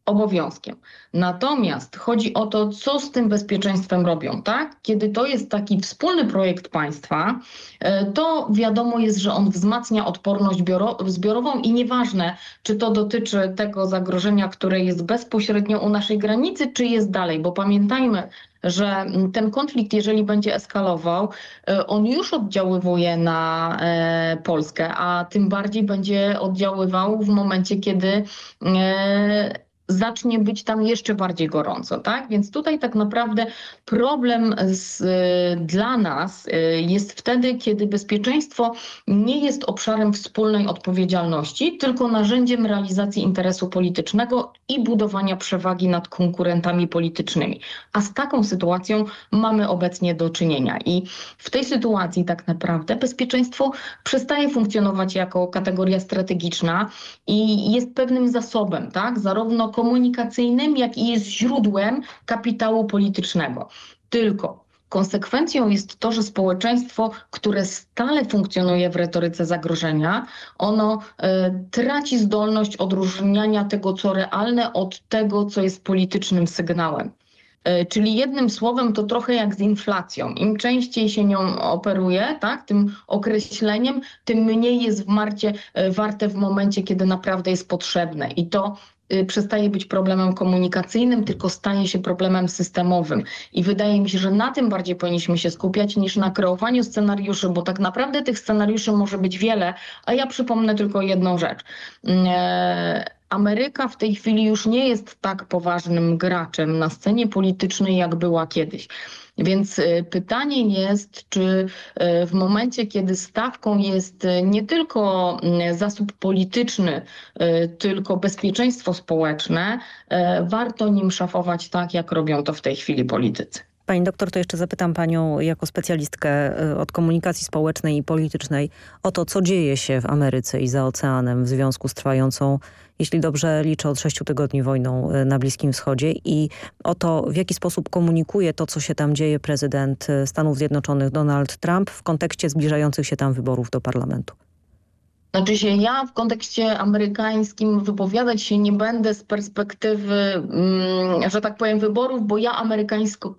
obowiązkiem. Natomiast chodzi o to, co z tym bezpieczeństwem robią, tak? Kiedy to jest taki wspólny projekt państwa, e, to wiadomo jest, że on wzmacnia odporność zbiorową i nieważne, czy to dotyczy tego zagrożenia, które jest bezpośrednio u naszej granicy, czy jest dalej, bo pamiętajmy, że ten konflikt, jeżeli będzie eskalował, e, on już oddziaływuje na e, Polskę, a tym bardziej będzie oddziaływał w momencie, kiedy zacznie być tam jeszcze bardziej gorąco, tak? Więc tutaj tak naprawdę problem z, dla nas y, jest wtedy, kiedy bezpieczeństwo nie jest obszarem wspólnej odpowiedzialności, tylko narzędziem realizacji interesu politycznego i budowania przewagi nad konkurentami politycznymi. A z taką sytuacją mamy obecnie do czynienia. I w tej sytuacji tak naprawdę bezpieczeństwo przestaje funkcjonować jako kategoria strategiczna i jest pewnym zasobem, tak? Zarówno komunikacyjnym, jak i jest źródłem kapitału politycznego. Tylko Konsekwencją jest to, że społeczeństwo, które stale funkcjonuje w retoryce zagrożenia, ono y, traci zdolność odróżniania tego, co realne, od tego, co jest politycznym sygnałem. Y, czyli jednym słowem to trochę jak z inflacją. Im częściej się nią operuje, tak, tym określeniem, tym mniej jest w marcie y, warte w momencie, kiedy naprawdę jest potrzebne. I to przestaje być problemem komunikacyjnym, tylko staje się problemem systemowym. I wydaje mi się, że na tym bardziej powinniśmy się skupiać niż na kreowaniu scenariuszy, bo tak naprawdę tych scenariuszy może być wiele, a ja przypomnę tylko jedną rzecz. Ameryka w tej chwili już nie jest tak poważnym graczem na scenie politycznej, jak była kiedyś. Więc y, pytanie jest, czy y, w momencie, kiedy stawką jest y, nie tylko mm, zasób polityczny, tylko bezpieczeństwo społeczne, warto nim szafować tak, jak robią to w tej chwili politycy. Pani doktor, to jeszcze zapytam panią jako specjalistkę od komunikacji społecznej i politycznej o to, co dzieje się w Ameryce i za oceanem w związku z trwającą jeśli dobrze liczę, od sześciu tygodni wojną y, na Bliskim Wschodzie i o to, w jaki sposób komunikuje to, co się tam dzieje prezydent y, Stanów Zjednoczonych Donald Trump w kontekście zbliżających się tam wyborów do parlamentu. Znaczy się ja w kontekście amerykańskim wypowiadać się nie będę z perspektywy, mm, że tak powiem, wyborów, bo ja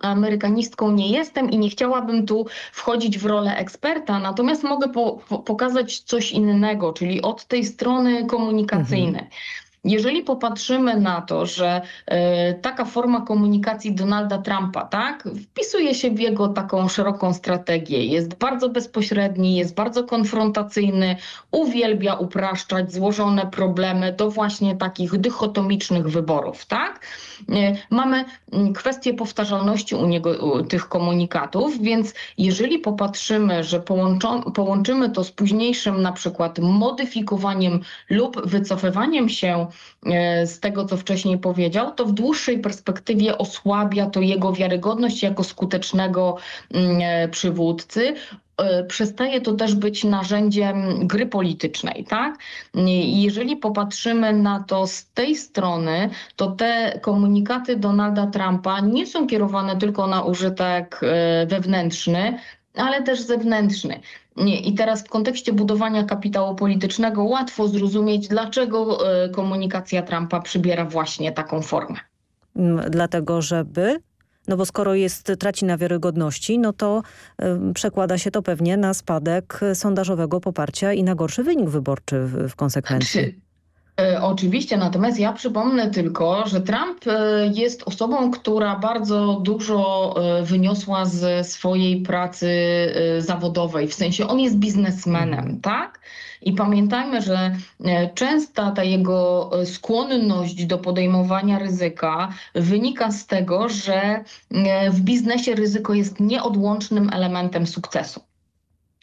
amerykanistką nie jestem i nie chciałabym tu wchodzić w rolę eksperta, natomiast mogę po, po, pokazać coś innego, czyli od tej strony komunikacyjnej. Jeżeli popatrzymy na to, że e, taka forma komunikacji Donalda Trumpa, tak, wpisuje się w jego taką szeroką strategię, jest bardzo bezpośredni, jest bardzo konfrontacyjny, uwielbia upraszczać złożone problemy do właśnie takich dychotomicznych wyborów, tak? E, mamy mm, kwestię powtarzalności u niego tych komunikatów, więc jeżeli popatrzymy, że połączymy to z późniejszym na przykład modyfikowaniem lub wycofywaniem się z tego, co wcześniej powiedział, to w dłuższej perspektywie osłabia to jego wiarygodność jako skutecznego mm, e, przywódcy e, przestaje to też być narzędziem gry politycznej, tak? Jeżeli popatrzymy na to z tej strony, to te komunikaty Donalda Trumpa nie są kierowane tylko na użytek e, wewnętrzny, ale też zewnętrzny. Nie, I teraz w kontekście budowania kapitału politycznego łatwo zrozumieć, dlaczego e, komunikacja Trumpa przybiera właśnie taką formę. Mm, Dlatego, żeby... No bo skoro jest, traci na wiarygodności, no to y, przekłada się to pewnie na spadek sondażowego poparcia i na gorszy wynik wyborczy w, w konsekwencji. Czy- E, Oczywiście, natomiast ja przypomnę tylko, że Trump e, jest osobą, która bardzo dużo e, wyniosła ze swojej pracy e, zawodowej. W sensie on jest biznesmenem, tak? I pamiętajmy, że e, częsta ta jego e, skłonność do podejmowania ryzyka wynika z tego, że e, w biznesie ryzyko jest nieodłącznym elementem sukcesu.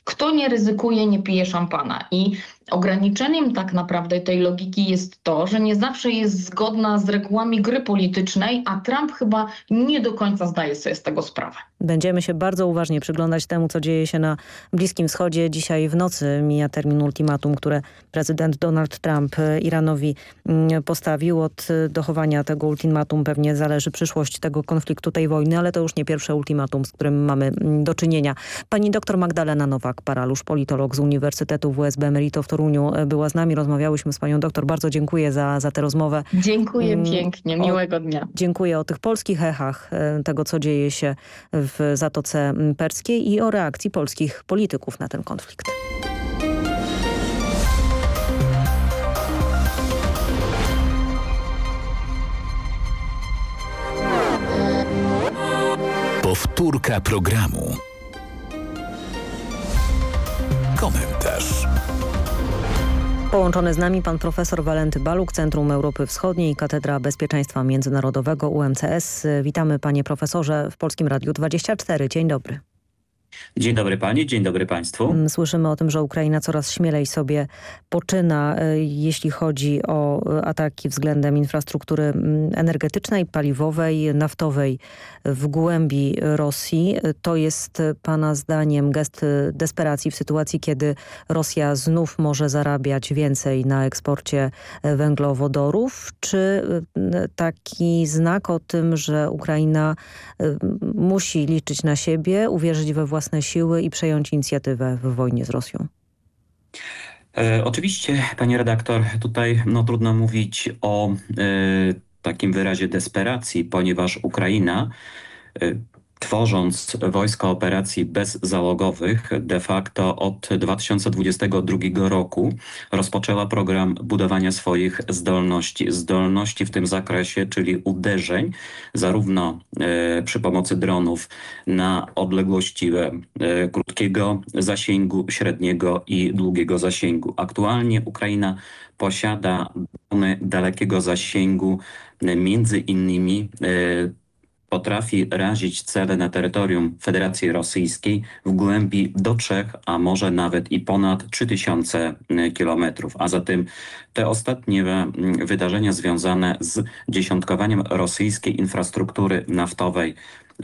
Kto nie ryzykuje, nie pije szampana. I ograniczeniem tak naprawdę tej logiki jest to, że nie zawsze jest zgodna z regułami gry politycznej, a Trump chyba nie do końca zdaje sobie z tego sprawę. Będziemy się bardzo uważnie przyglądać temu, co dzieje się na Bliskim Wschodzie. Dzisiaj w nocy mija termin ultimatum, które prezydent Donald Trump e, Iranowi mm, postawił. Od e, dochowania tego ultimatum pewnie zależy przyszłość tego konfliktu, tej wojny, ale to już nie pierwsze ultimatum, z którym mamy mm, do czynienia. Pani doktor Magdalena Nowak-Paralusz, politolog z Uniwersytetu WSB Merito w Toruniu e, była z nami. Rozmawiałyśmy z panią doktor. Bardzo dziękuję za, za tę rozmowę. Dziękuję Mm, pięknie, o- miłego dnia. Dziękuję o tych polskich echach e, tego, co dzieje się w Zatoce Perskiej i o reakcji polskich polityków na ten konflikt. Powtórka programu. Komentarz. Połączony z nami pan profesor Walenty Baluk, Centrum Europy Wschodniej, Katedra Bezpieczeństwa Międzynarodowego UMCS. Witamy panie profesorze w Polskim Radiu 24. Dzień dobry. Dzień dobry pani, dzień dobry państwu. Mm, Słyszymy o tym, że Ukraina coraz śmielej sobie poczyna, e, jeśli chodzi o e, ataki względem infrastruktury mm, energetycznej, paliwowej, naftowej w głębi Rosji. E, To jest pana zdaniem gest desperacji w sytuacji, kiedy Rosja znów może zarabiać więcej na eksporcie węglowodorów, czy taki znak o tym, że Ukraina musi liczyć na siebie, uwierzyć we własne siły i przejąć inicjatywę w wojnie z Rosją? E, oczywiście, pani redaktor, tutaj no, trudno mówić o e, takim wyrazie desperacji, ponieważ Ukraina, e, tworząc wojska operacji bezzałogowych, de facto od 2022 roku rozpoczęła program budowania swoich zdolności. Zdolności w tym zakresie, czyli uderzeń, zarówno e, przy pomocy dronów na odległości e, krótkiego zasięgu, średniego i długiego zasięgu. Aktualnie Ukraina posiada drony dalekiego zasięgu, e, między innymi potrafi razić cele na terytorium Federacji Rosyjskiej w głębi do 3, a może nawet i ponad 3000 kilometrów. A zatem te ostatnie mm, wydarzenia związane z dziesiątkowaniem rosyjskiej infrastruktury naftowej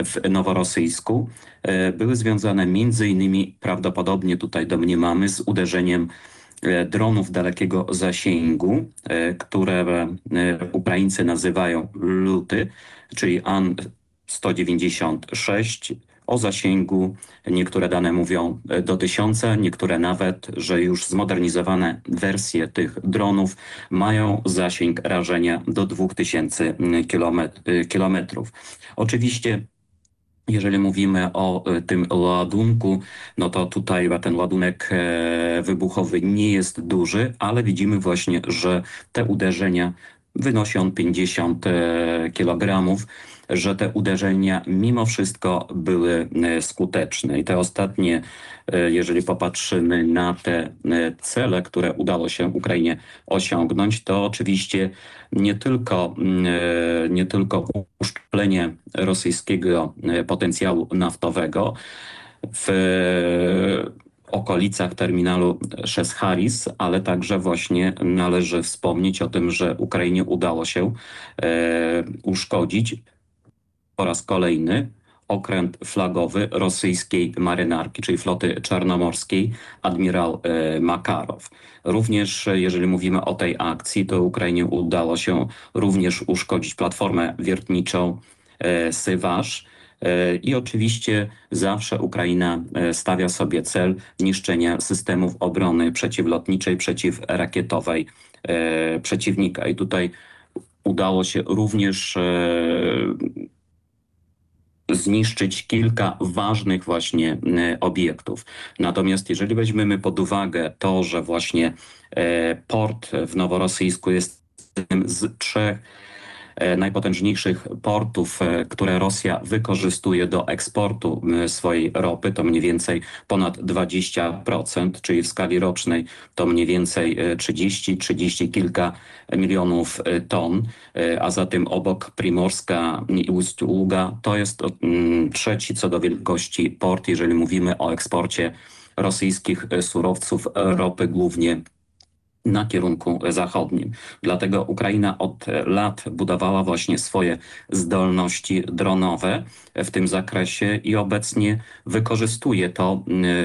w Noworosyjsku e, były związane między innymi prawdopodobnie tutaj domniemamy z uderzeniem dronów dalekiego zasięgu, e, które e, Ukraińcy nazywają luty, czyli An-196 o zasięgu. Niektóre dane mówią e, do tysiąca, niektóre nawet, że już zmodernizowane wersje tych dronów mają zasięg rażenia do 2000 kilometrów. Oczywiście jeżeli mówimy o e, tym ładunku, no to tutaj ten ładunek e, wybuchowy nie jest duży, ale widzimy właśnie, że te uderzenia wynosi on 50 kilogramów że te uderzenia mimo wszystko były e, skuteczne. I te ostatnie, e, jeżeli popatrzymy na te e, cele, które udało się Ukrainie osiągnąć, to oczywiście nie tylko, nie tylko uszczuplenie rosyjskiego potencjału naftowego w okolicach terminalu Szesharis, ale także właśnie należy wspomnieć o tym, że Ukrainie udało się uszkodzić po raz kolejny okręt flagowy rosyjskiej marynarki, czyli floty czarnomorskiej, admirał e, Makarow. Również e, jeżeli mówimy o tej akcji, to Ukrainie udało się również uszkodzić platformę wiertniczą e, Sywasz. I oczywiście zawsze Ukraina stawia sobie cel niszczenia systemów obrony przeciwlotniczej, przeciwrakietowej przeciwnika. I tutaj udało się również zniszczyć kilka ważnych właśnie e, obiektów. Natomiast jeżeli weźmiemy pod uwagę to, że właśnie e, port w Noworosyjsku jest jednym z trzech najpotężniejszych portów, e, które Rosja wykorzystuje do eksportu swojej ropy, to mniej więcej ponad 20%, czyli w skali rocznej to mniej więcej 30, e, 30 kilka milionów ton, a zatem obok Primorska i Ust-Ługa to jest trzeci co do wielkości port, jeżeli mówimy o eksporcie rosyjskich surowców ropy, głównie na kierunku zachodnim. Dlatego Ukraina od lat budowała właśnie swoje zdolności dronowe w tym zakresie i obecnie wykorzystuje to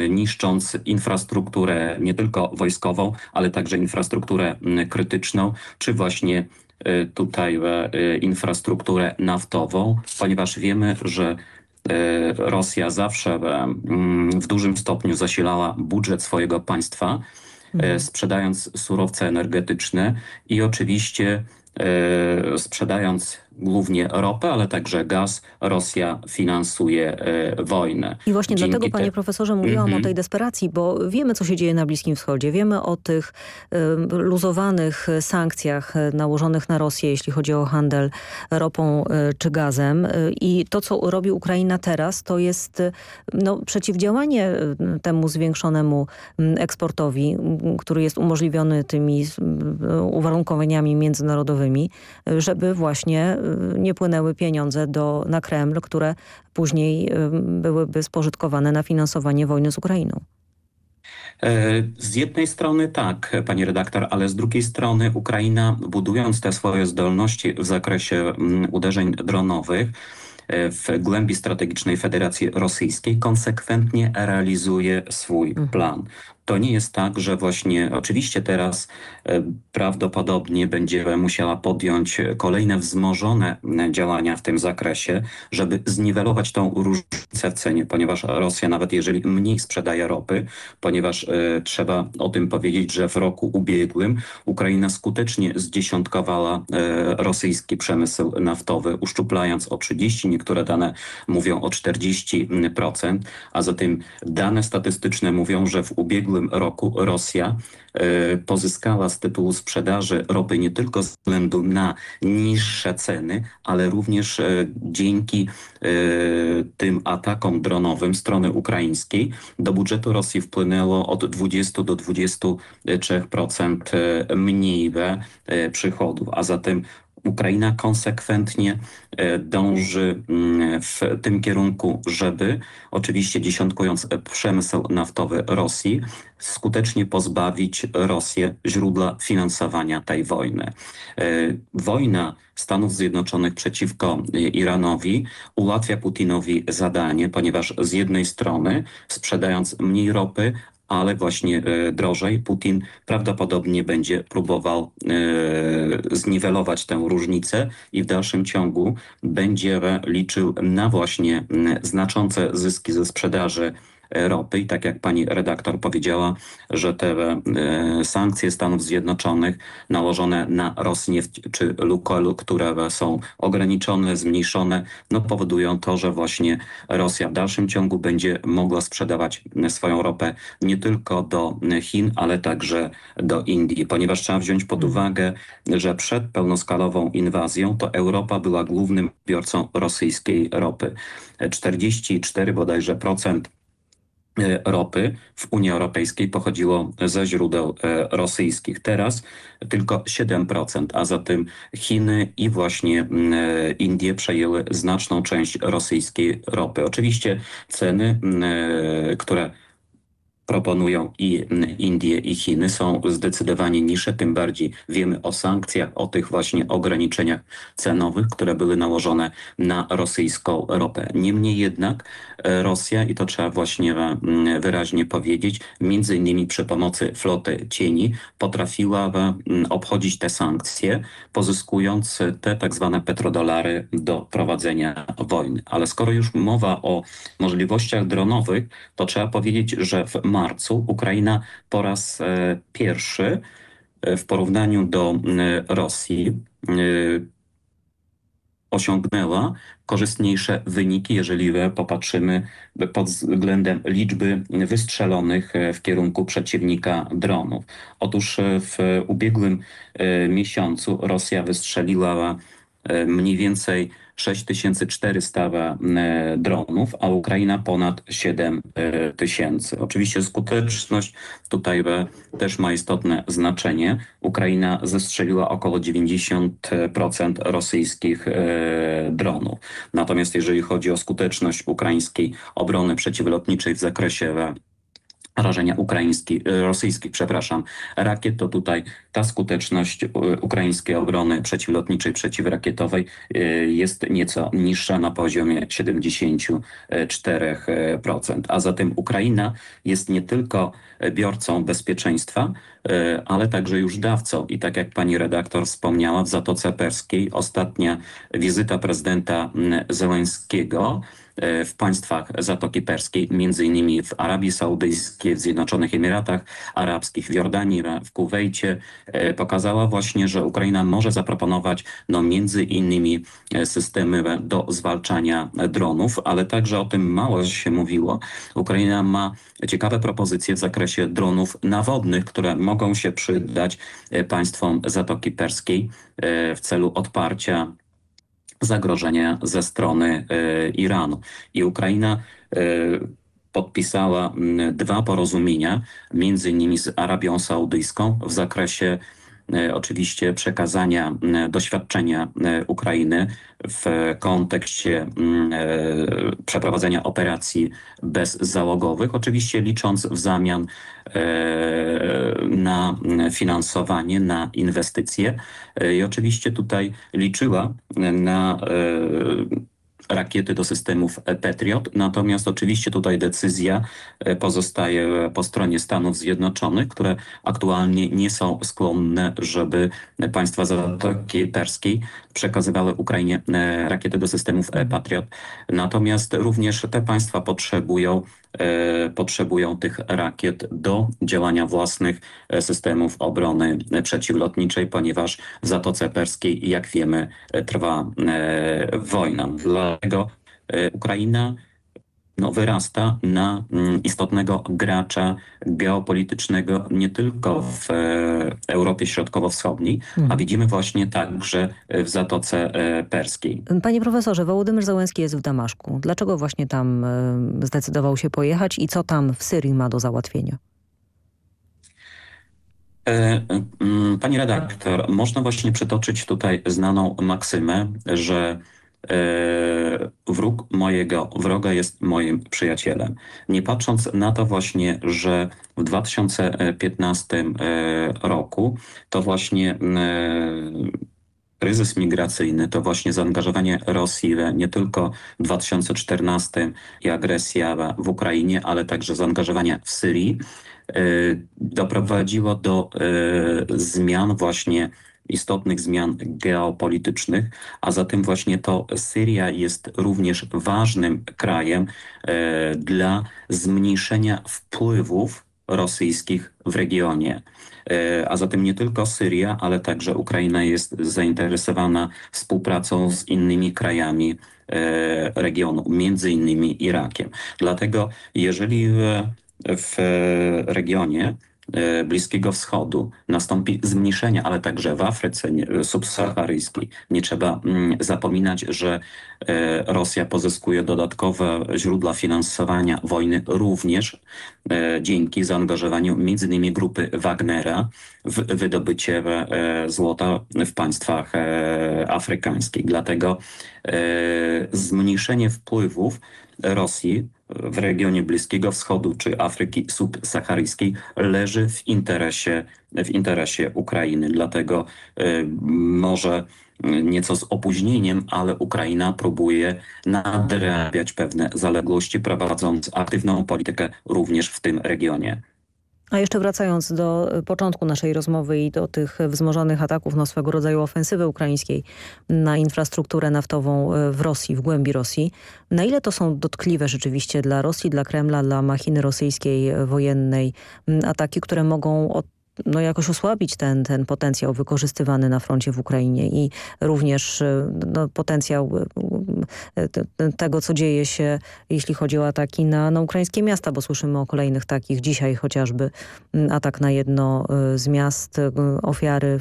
niszcząc infrastrukturę nie tylko wojskową, ale także infrastrukturę krytyczną, czy właśnie e, tutaj infrastrukturę naftową, ponieważ wiemy, że Rosja zawsze w dużym stopniu zasilała budżet swojego państwa mhm. sprzedając surowce energetyczne i oczywiście e, sprzedając głównie ropę, ale także gaz, Rosja finansuje e, wojnę. I właśnie Dzięki dlatego, te... panie profesorze, mówiłam mm -hmm. o tej desperacji, bo wiemy, co się dzieje na Bliskim Wschodzie. Wiemy o tych y, luzowanych sankcjach nałożonych na Rosję, jeśli chodzi o handel ropą y, czy gazem. I to, co robi Ukraina teraz, to jest no, przeciwdziałanie temu zwiększonemu eksportowi, który jest umożliwiony tymi uwarunkowaniami międzynarodowymi, żeby właśnie nie płynęły pieniądze do, na Kreml, które później byłyby spożytkowane na finansowanie wojny z Ukrainą. E, z jednej strony tak, pani redaktor, ale z drugiej strony Ukraina budując te swoje zdolności w zakresie uderzeń dronowych, e, w głębi strategicznej Federacji Rosyjskiej konsekwentnie realizuje swój mhm. plan to nie jest tak, że właśnie oczywiście teraz e, prawdopodobnie będzie musiała podjąć kolejne wzmożone e, działania w tym zakresie, żeby zniwelować tą różnicę w cenie, ponieważ Rosja nawet jeżeli mniej sprzedaje ropy, ponieważ e, trzeba o tym powiedzieć, że w roku ubiegłym Ukraina skutecznie zdziesiątkowała rosyjski przemysł naftowy, uszczuplając o 30, niektóre dane mówią o 40%, a zatem dane statystyczne mówią, że w ubiegłym ubiegłym roku Rosja e, pozyskała z tytułu sprzedaży ropy nie tylko ze względu na niższe ceny, ale również e, dzięki e, tym atakom dronowym strony ukraińskiej do budżetu Rosji wpłynęło od 20 do 23% mniej przychodów, a zatem Ukraina konsekwentnie e, dąży mm, w tym kierunku, żeby, oczywiście dziesiątkując przemysł naftowy Rosji, skutecznie pozbawić Rosję źródła finansowania tej wojny. E, wojna Stanów Zjednoczonych przeciwko Iranowi ułatwia Putinowi zadanie, ponieważ z jednej strony sprzedając mniej ropy, ale właśnie drożej. Putin prawdopodobnie będzie próbował zniwelować tę różnicę i w dalszym ciągu będzie liczył na właśnie znaczące zyski ze sprzedaży ropy. I tak jak pani redaktor powiedziała, że te e, sankcje Stanów Zjednoczonych nałożone na Rosneft czy Lukoil, które są ograniczone, zmniejszone, no powodują to, że właśnie Rosja w dalszym ciągu będzie mogła sprzedawać swoją ropę nie tylko do Chin, ale także do Indii, ponieważ trzeba wziąć pod uwagę, że przed pełnoskalową inwazją to Europa była głównym biorcą rosyjskiej ropy. 44 bodajże procent E, ropy w Unii Europejskiej pochodziło ze źródeł e, rosyjskich. Teraz tylko 7%, a zatem Chiny i właśnie e, Indie przejęły znaczną część rosyjskiej ropy. Oczywiście ceny, które proponują i Indie i Chiny są zdecydowanie niższe, tym bardziej wiemy o sankcjach, o tych właśnie ograniczeniach cenowych, które były nałożone na rosyjską ropę. Niemniej jednak e, Rosja, i to trzeba właśnie wyraźnie powiedzieć, między innymi przy pomocy floty cieni potrafiła obchodzić te sankcje, pozyskując te tak zwane petrodolary do prowadzenia wojny. Ale skoro już mowa o możliwościach dronowych, to trzeba powiedzieć, że w marcu Ukraina po raz e, pierwszy e, w porównaniu do Rosji e, osiągnęła korzystniejsze wyniki, jeżeli popatrzymy pod względem liczby wystrzelonych w kierunku przeciwnika dronów. Otóż w ubiegłym miesiącu Rosja wystrzeliła mniej więcej 6400 e, dronów, a Ukraina ponad 7 e, tysięcy. Oczywiście skuteczność tutaj e, też ma istotne znaczenie. Ukraina zestrzeliła około 90% rosyjskich dronów. Natomiast jeżeli chodzi o skuteczność ukraińskiej obrony przeciwlotniczej w zakresie rażenia ukraińskich, e, rosyjskich, przepraszam, rakiet, to tutaj ta skuteczność e, ukraińskiej obrony przeciwlotniczej, przeciwrakietowej e, jest nieco niższa na poziomie 74%. A zatem Ukraina jest nie tylko biorcą bezpieczeństwa, ale także już dawcą. I tak jak pani redaktor wspomniała, w Zatoce Perskiej ostatnia wizyta prezydenta Zełenskiego E, w państwach Zatoki Perskiej, między innymi w Arabii Saudyjskiej, w Zjednoczonych Emiratach Arabskich, w Jordanii, w Kuwejcie, e, pokazała właśnie, że Ukraina może zaproponować no, między innymi e, systemy do zwalczania dronów, ale także o tym mało się mówiło. Ukraina ma ciekawe propozycje w zakresie dronów nawodnych, które mogą się przydać państwom Zatoki Perskiej w celu odparcia zagrożenia ze strony e, Iranu. I Ukraina e, podpisała dwa porozumienia, między innymi z Arabią Saudyjską w zakresie oczywiście przekazania doświadczenia Ukrainy w kontekście przeprowadzenia operacji bezzałogowych, oczywiście licząc w zamian na finansowanie, na inwestycje. I oczywiście tutaj liczyła na rakiety do systemów Patriot. Natomiast oczywiście tutaj decyzja e, pozostaje po stronie Stanów Zjednoczonych, które aktualnie nie są skłonne, żeby państwa Zatoki Perskiej przekazywały Ukrainie e, rakiety do systemów Patriot. Natomiast również te państwa potrzebują E, potrzebują tych rakiet do działania własnych e, systemów obrony przeciwlotniczej, ponieważ w Zatoce Perskiej, jak wiemy, trwa wojna. Dlatego Ukraina no, wyrasta na mm, istotnego gracza geopolitycznego nie tylko w e, Europie Środkowo-Wschodniej, a mhm. widzimy właśnie także w Zatoce e, Perskiej. Panie profesorze, Wołodymyr Załęski jest w Damaszku. Dlaczego właśnie tam e, zdecydował się pojechać i co tam w Syrii ma do załatwienia? Mm, pani redaktor, można właśnie przytoczyć tutaj znaną maksymę, że wróg mojego wroga jest moim przyjacielem. Nie patrząc na to właśnie, że w 2015 e, roku to właśnie e, kryzys migracyjny, to właśnie zaangażowanie Rosji nie tylko w 2014 i agresja w Ukrainie, ale także zaangażowanie w Syrii doprowadziło do zmian właśnie istotnych zmian geopolitycznych, a zatem właśnie to Syria jest również ważnym krajem dla zmniejszenia wpływów rosyjskich w regionie. A zatem nie tylko Syria, ale także Ukraina jest zainteresowana współpracą z innymi krajami regionu, między innymi Irakiem. Dlatego jeżeli w regionie Bliskiego Wschodu nastąpi zmniejszenie, ale także w Afryce subsaharyjskiej. Nie trzeba zapominać, że Rosja pozyskuje dodatkowe źródła finansowania wojny również dzięki zaangażowaniu m.in. grupy Wagnera w wydobycie złota w państwach afrykańskich. Dlatego zmniejszenie wpływów Rosji w regionie Bliskiego Wschodu czy Afryki subsaharyjskiej leży w interesie, w interesie Ukrainy. Dlatego y, może nieco z opóźnieniem, ale Ukraina próbuje nadrabiać pewne zaległości, prowadząc aktywną politykę również w tym regionie. A jeszcze wracając do początku naszej rozmowy i do tych wzmożonych ataków, no swego rodzaju ofensywy ukraińskiej na infrastrukturę naftową e, w Rosji, w głębi Rosji. Na ile to są dotkliwe rzeczywiście dla Rosji, dla Kremla, dla machiny rosyjskiej wojennej ataki, które mogą od no, jakoś osłabić ten, ten potencjał wykorzystywany na froncie w Ukrainie i również e, no, potencjał e, tego, co dzieje się, jeśli chodzi o ataki na, na ukraińskie miasta, bo słyszymy o kolejnych takich. Dzisiaj chociażby atak na jedno z miast, ofiary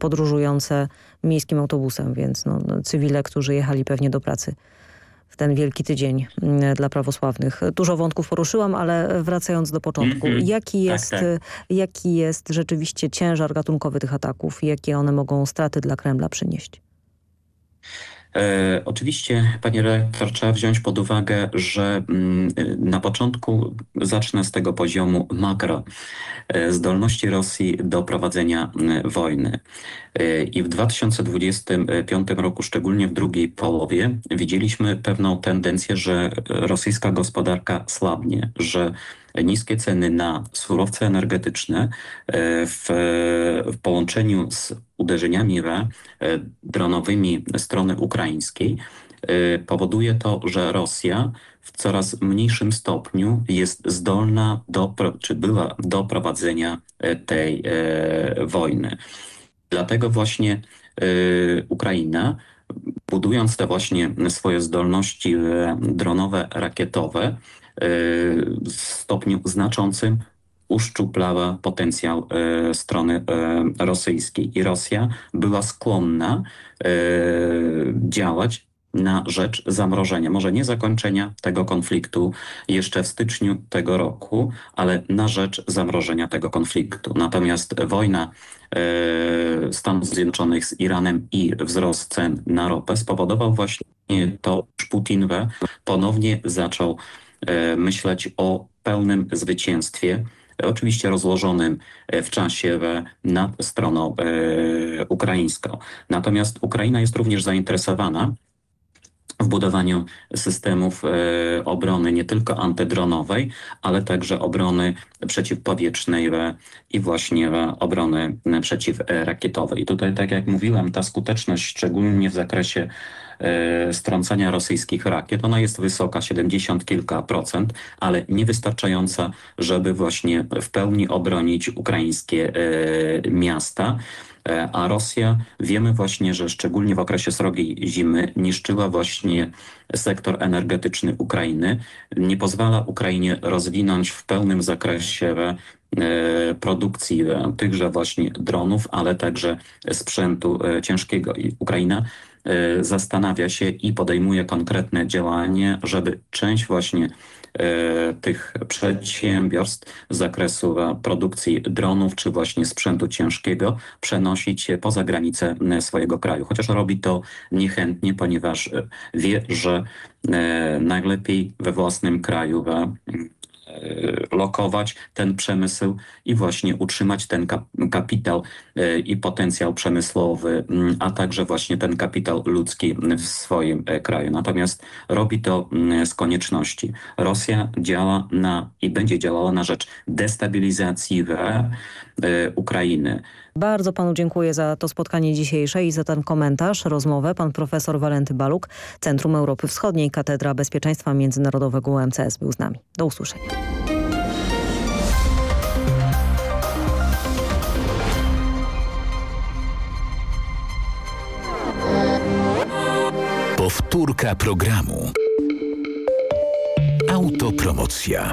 podróżujące miejskim autobusem, więc no, no, cywile, którzy jechali pewnie do pracy ten wielki tydzień mm, dla prawosławnych. Dużo wątków poruszyłam, ale wracając do początku. Mm -hmm. Jaki, tak, jest, tak, tak. jaki jest rzeczywiście ciężar gatunkowy tych ataków? Jakie one mogą straty dla Kremla przynieść? E, oczywiście, panie rektor, trzeba wziąć pod uwagę, że mm, na początku zacznę z tego poziomu makro e, zdolności Rosji do prowadzenia wojny. E, I w 2025 roku, szczególnie w drugiej połowie, widzieliśmy pewną tendencję, że rosyjska gospodarka słabnie, że niskie ceny na surowce energetyczne e, w, w połączeniu z uderzeniami e, dronowymi strony ukraińskiej e, powoduje to, że Rosja w coraz mniejszym stopniu jest zdolna do, czy była do prowadzenia tej wojny. Dlatego właśnie Ukraina, budując te właśnie swoje zdolności dronowe, rakietowe, w stopniu znaczącym uszczuplała potencjał e, strony e, rosyjskiej i Rosja była skłonna e, działać na rzecz zamrożenia, może nie zakończenia tego konfliktu jeszcze w styczniu tego roku, ale na rzecz zamrożenia tego konfliktu. Natomiast wojna Stanów Zjednoczonych z Iranem i wzrost cen na ropę spowodował właśnie to, że Putin ponownie zaczął myśleć o pełnym zwycięstwie, oczywiście rozłożonym e, w czasie nad stroną e, ukraińską. Natomiast Ukraina jest również zainteresowana w budowaniu systemów obrony nie tylko antydronowej, ale także obrony przeciwpowietrznej i właśnie obrony przeciwrakietowej. I tutaj, tak jak mówiłem, ta skuteczność, szczególnie w zakresie E, strącania rosyjskich rakiet. Ona jest wysoka, 70 kilka procent, ale niewystarczająca, żeby właśnie w pełni obronić ukraińskie e, miasta. E, a Rosja, wiemy właśnie, że szczególnie w okresie srogiej zimy niszczyła właśnie sektor energetyczny Ukrainy. Nie pozwala Ukrainie rozwinąć w pełnym zakresie produkcji tychże właśnie dronów, ale także sprzętu ciężkiego. Ukraina E, zastanawia się i podejmuje konkretne działanie, żeby część właśnie e, tych przedsiębiorstw z zakresu e, produkcji dronów czy właśnie sprzętu ciężkiego przenosić poza granice swojego kraju. Chociaż robi to niechętnie, ponieważ wie, że najlepiej we własnym kraju lokować ten przemysł i właśnie utrzymać ten kap kapitał e, i potencjał przemysłowy, mm, a także właśnie ten kapitał ludzki w swoim e, kraju. Natomiast robi to mm, z konieczności. Rosja działa na i będzie działała na rzecz destabilizacji e, Ukrainy. Bardzo panu dziękuję za to spotkanie dzisiejsze i za ten komentarz, rozmowę. Pan profesor Walenty Baluk, Centrum Europy Wschodniej, Katedra Bezpieczeństwa Międzynarodowego UMCS był z nami. Do usłyszenia. Powtórka programu. Autopromocja.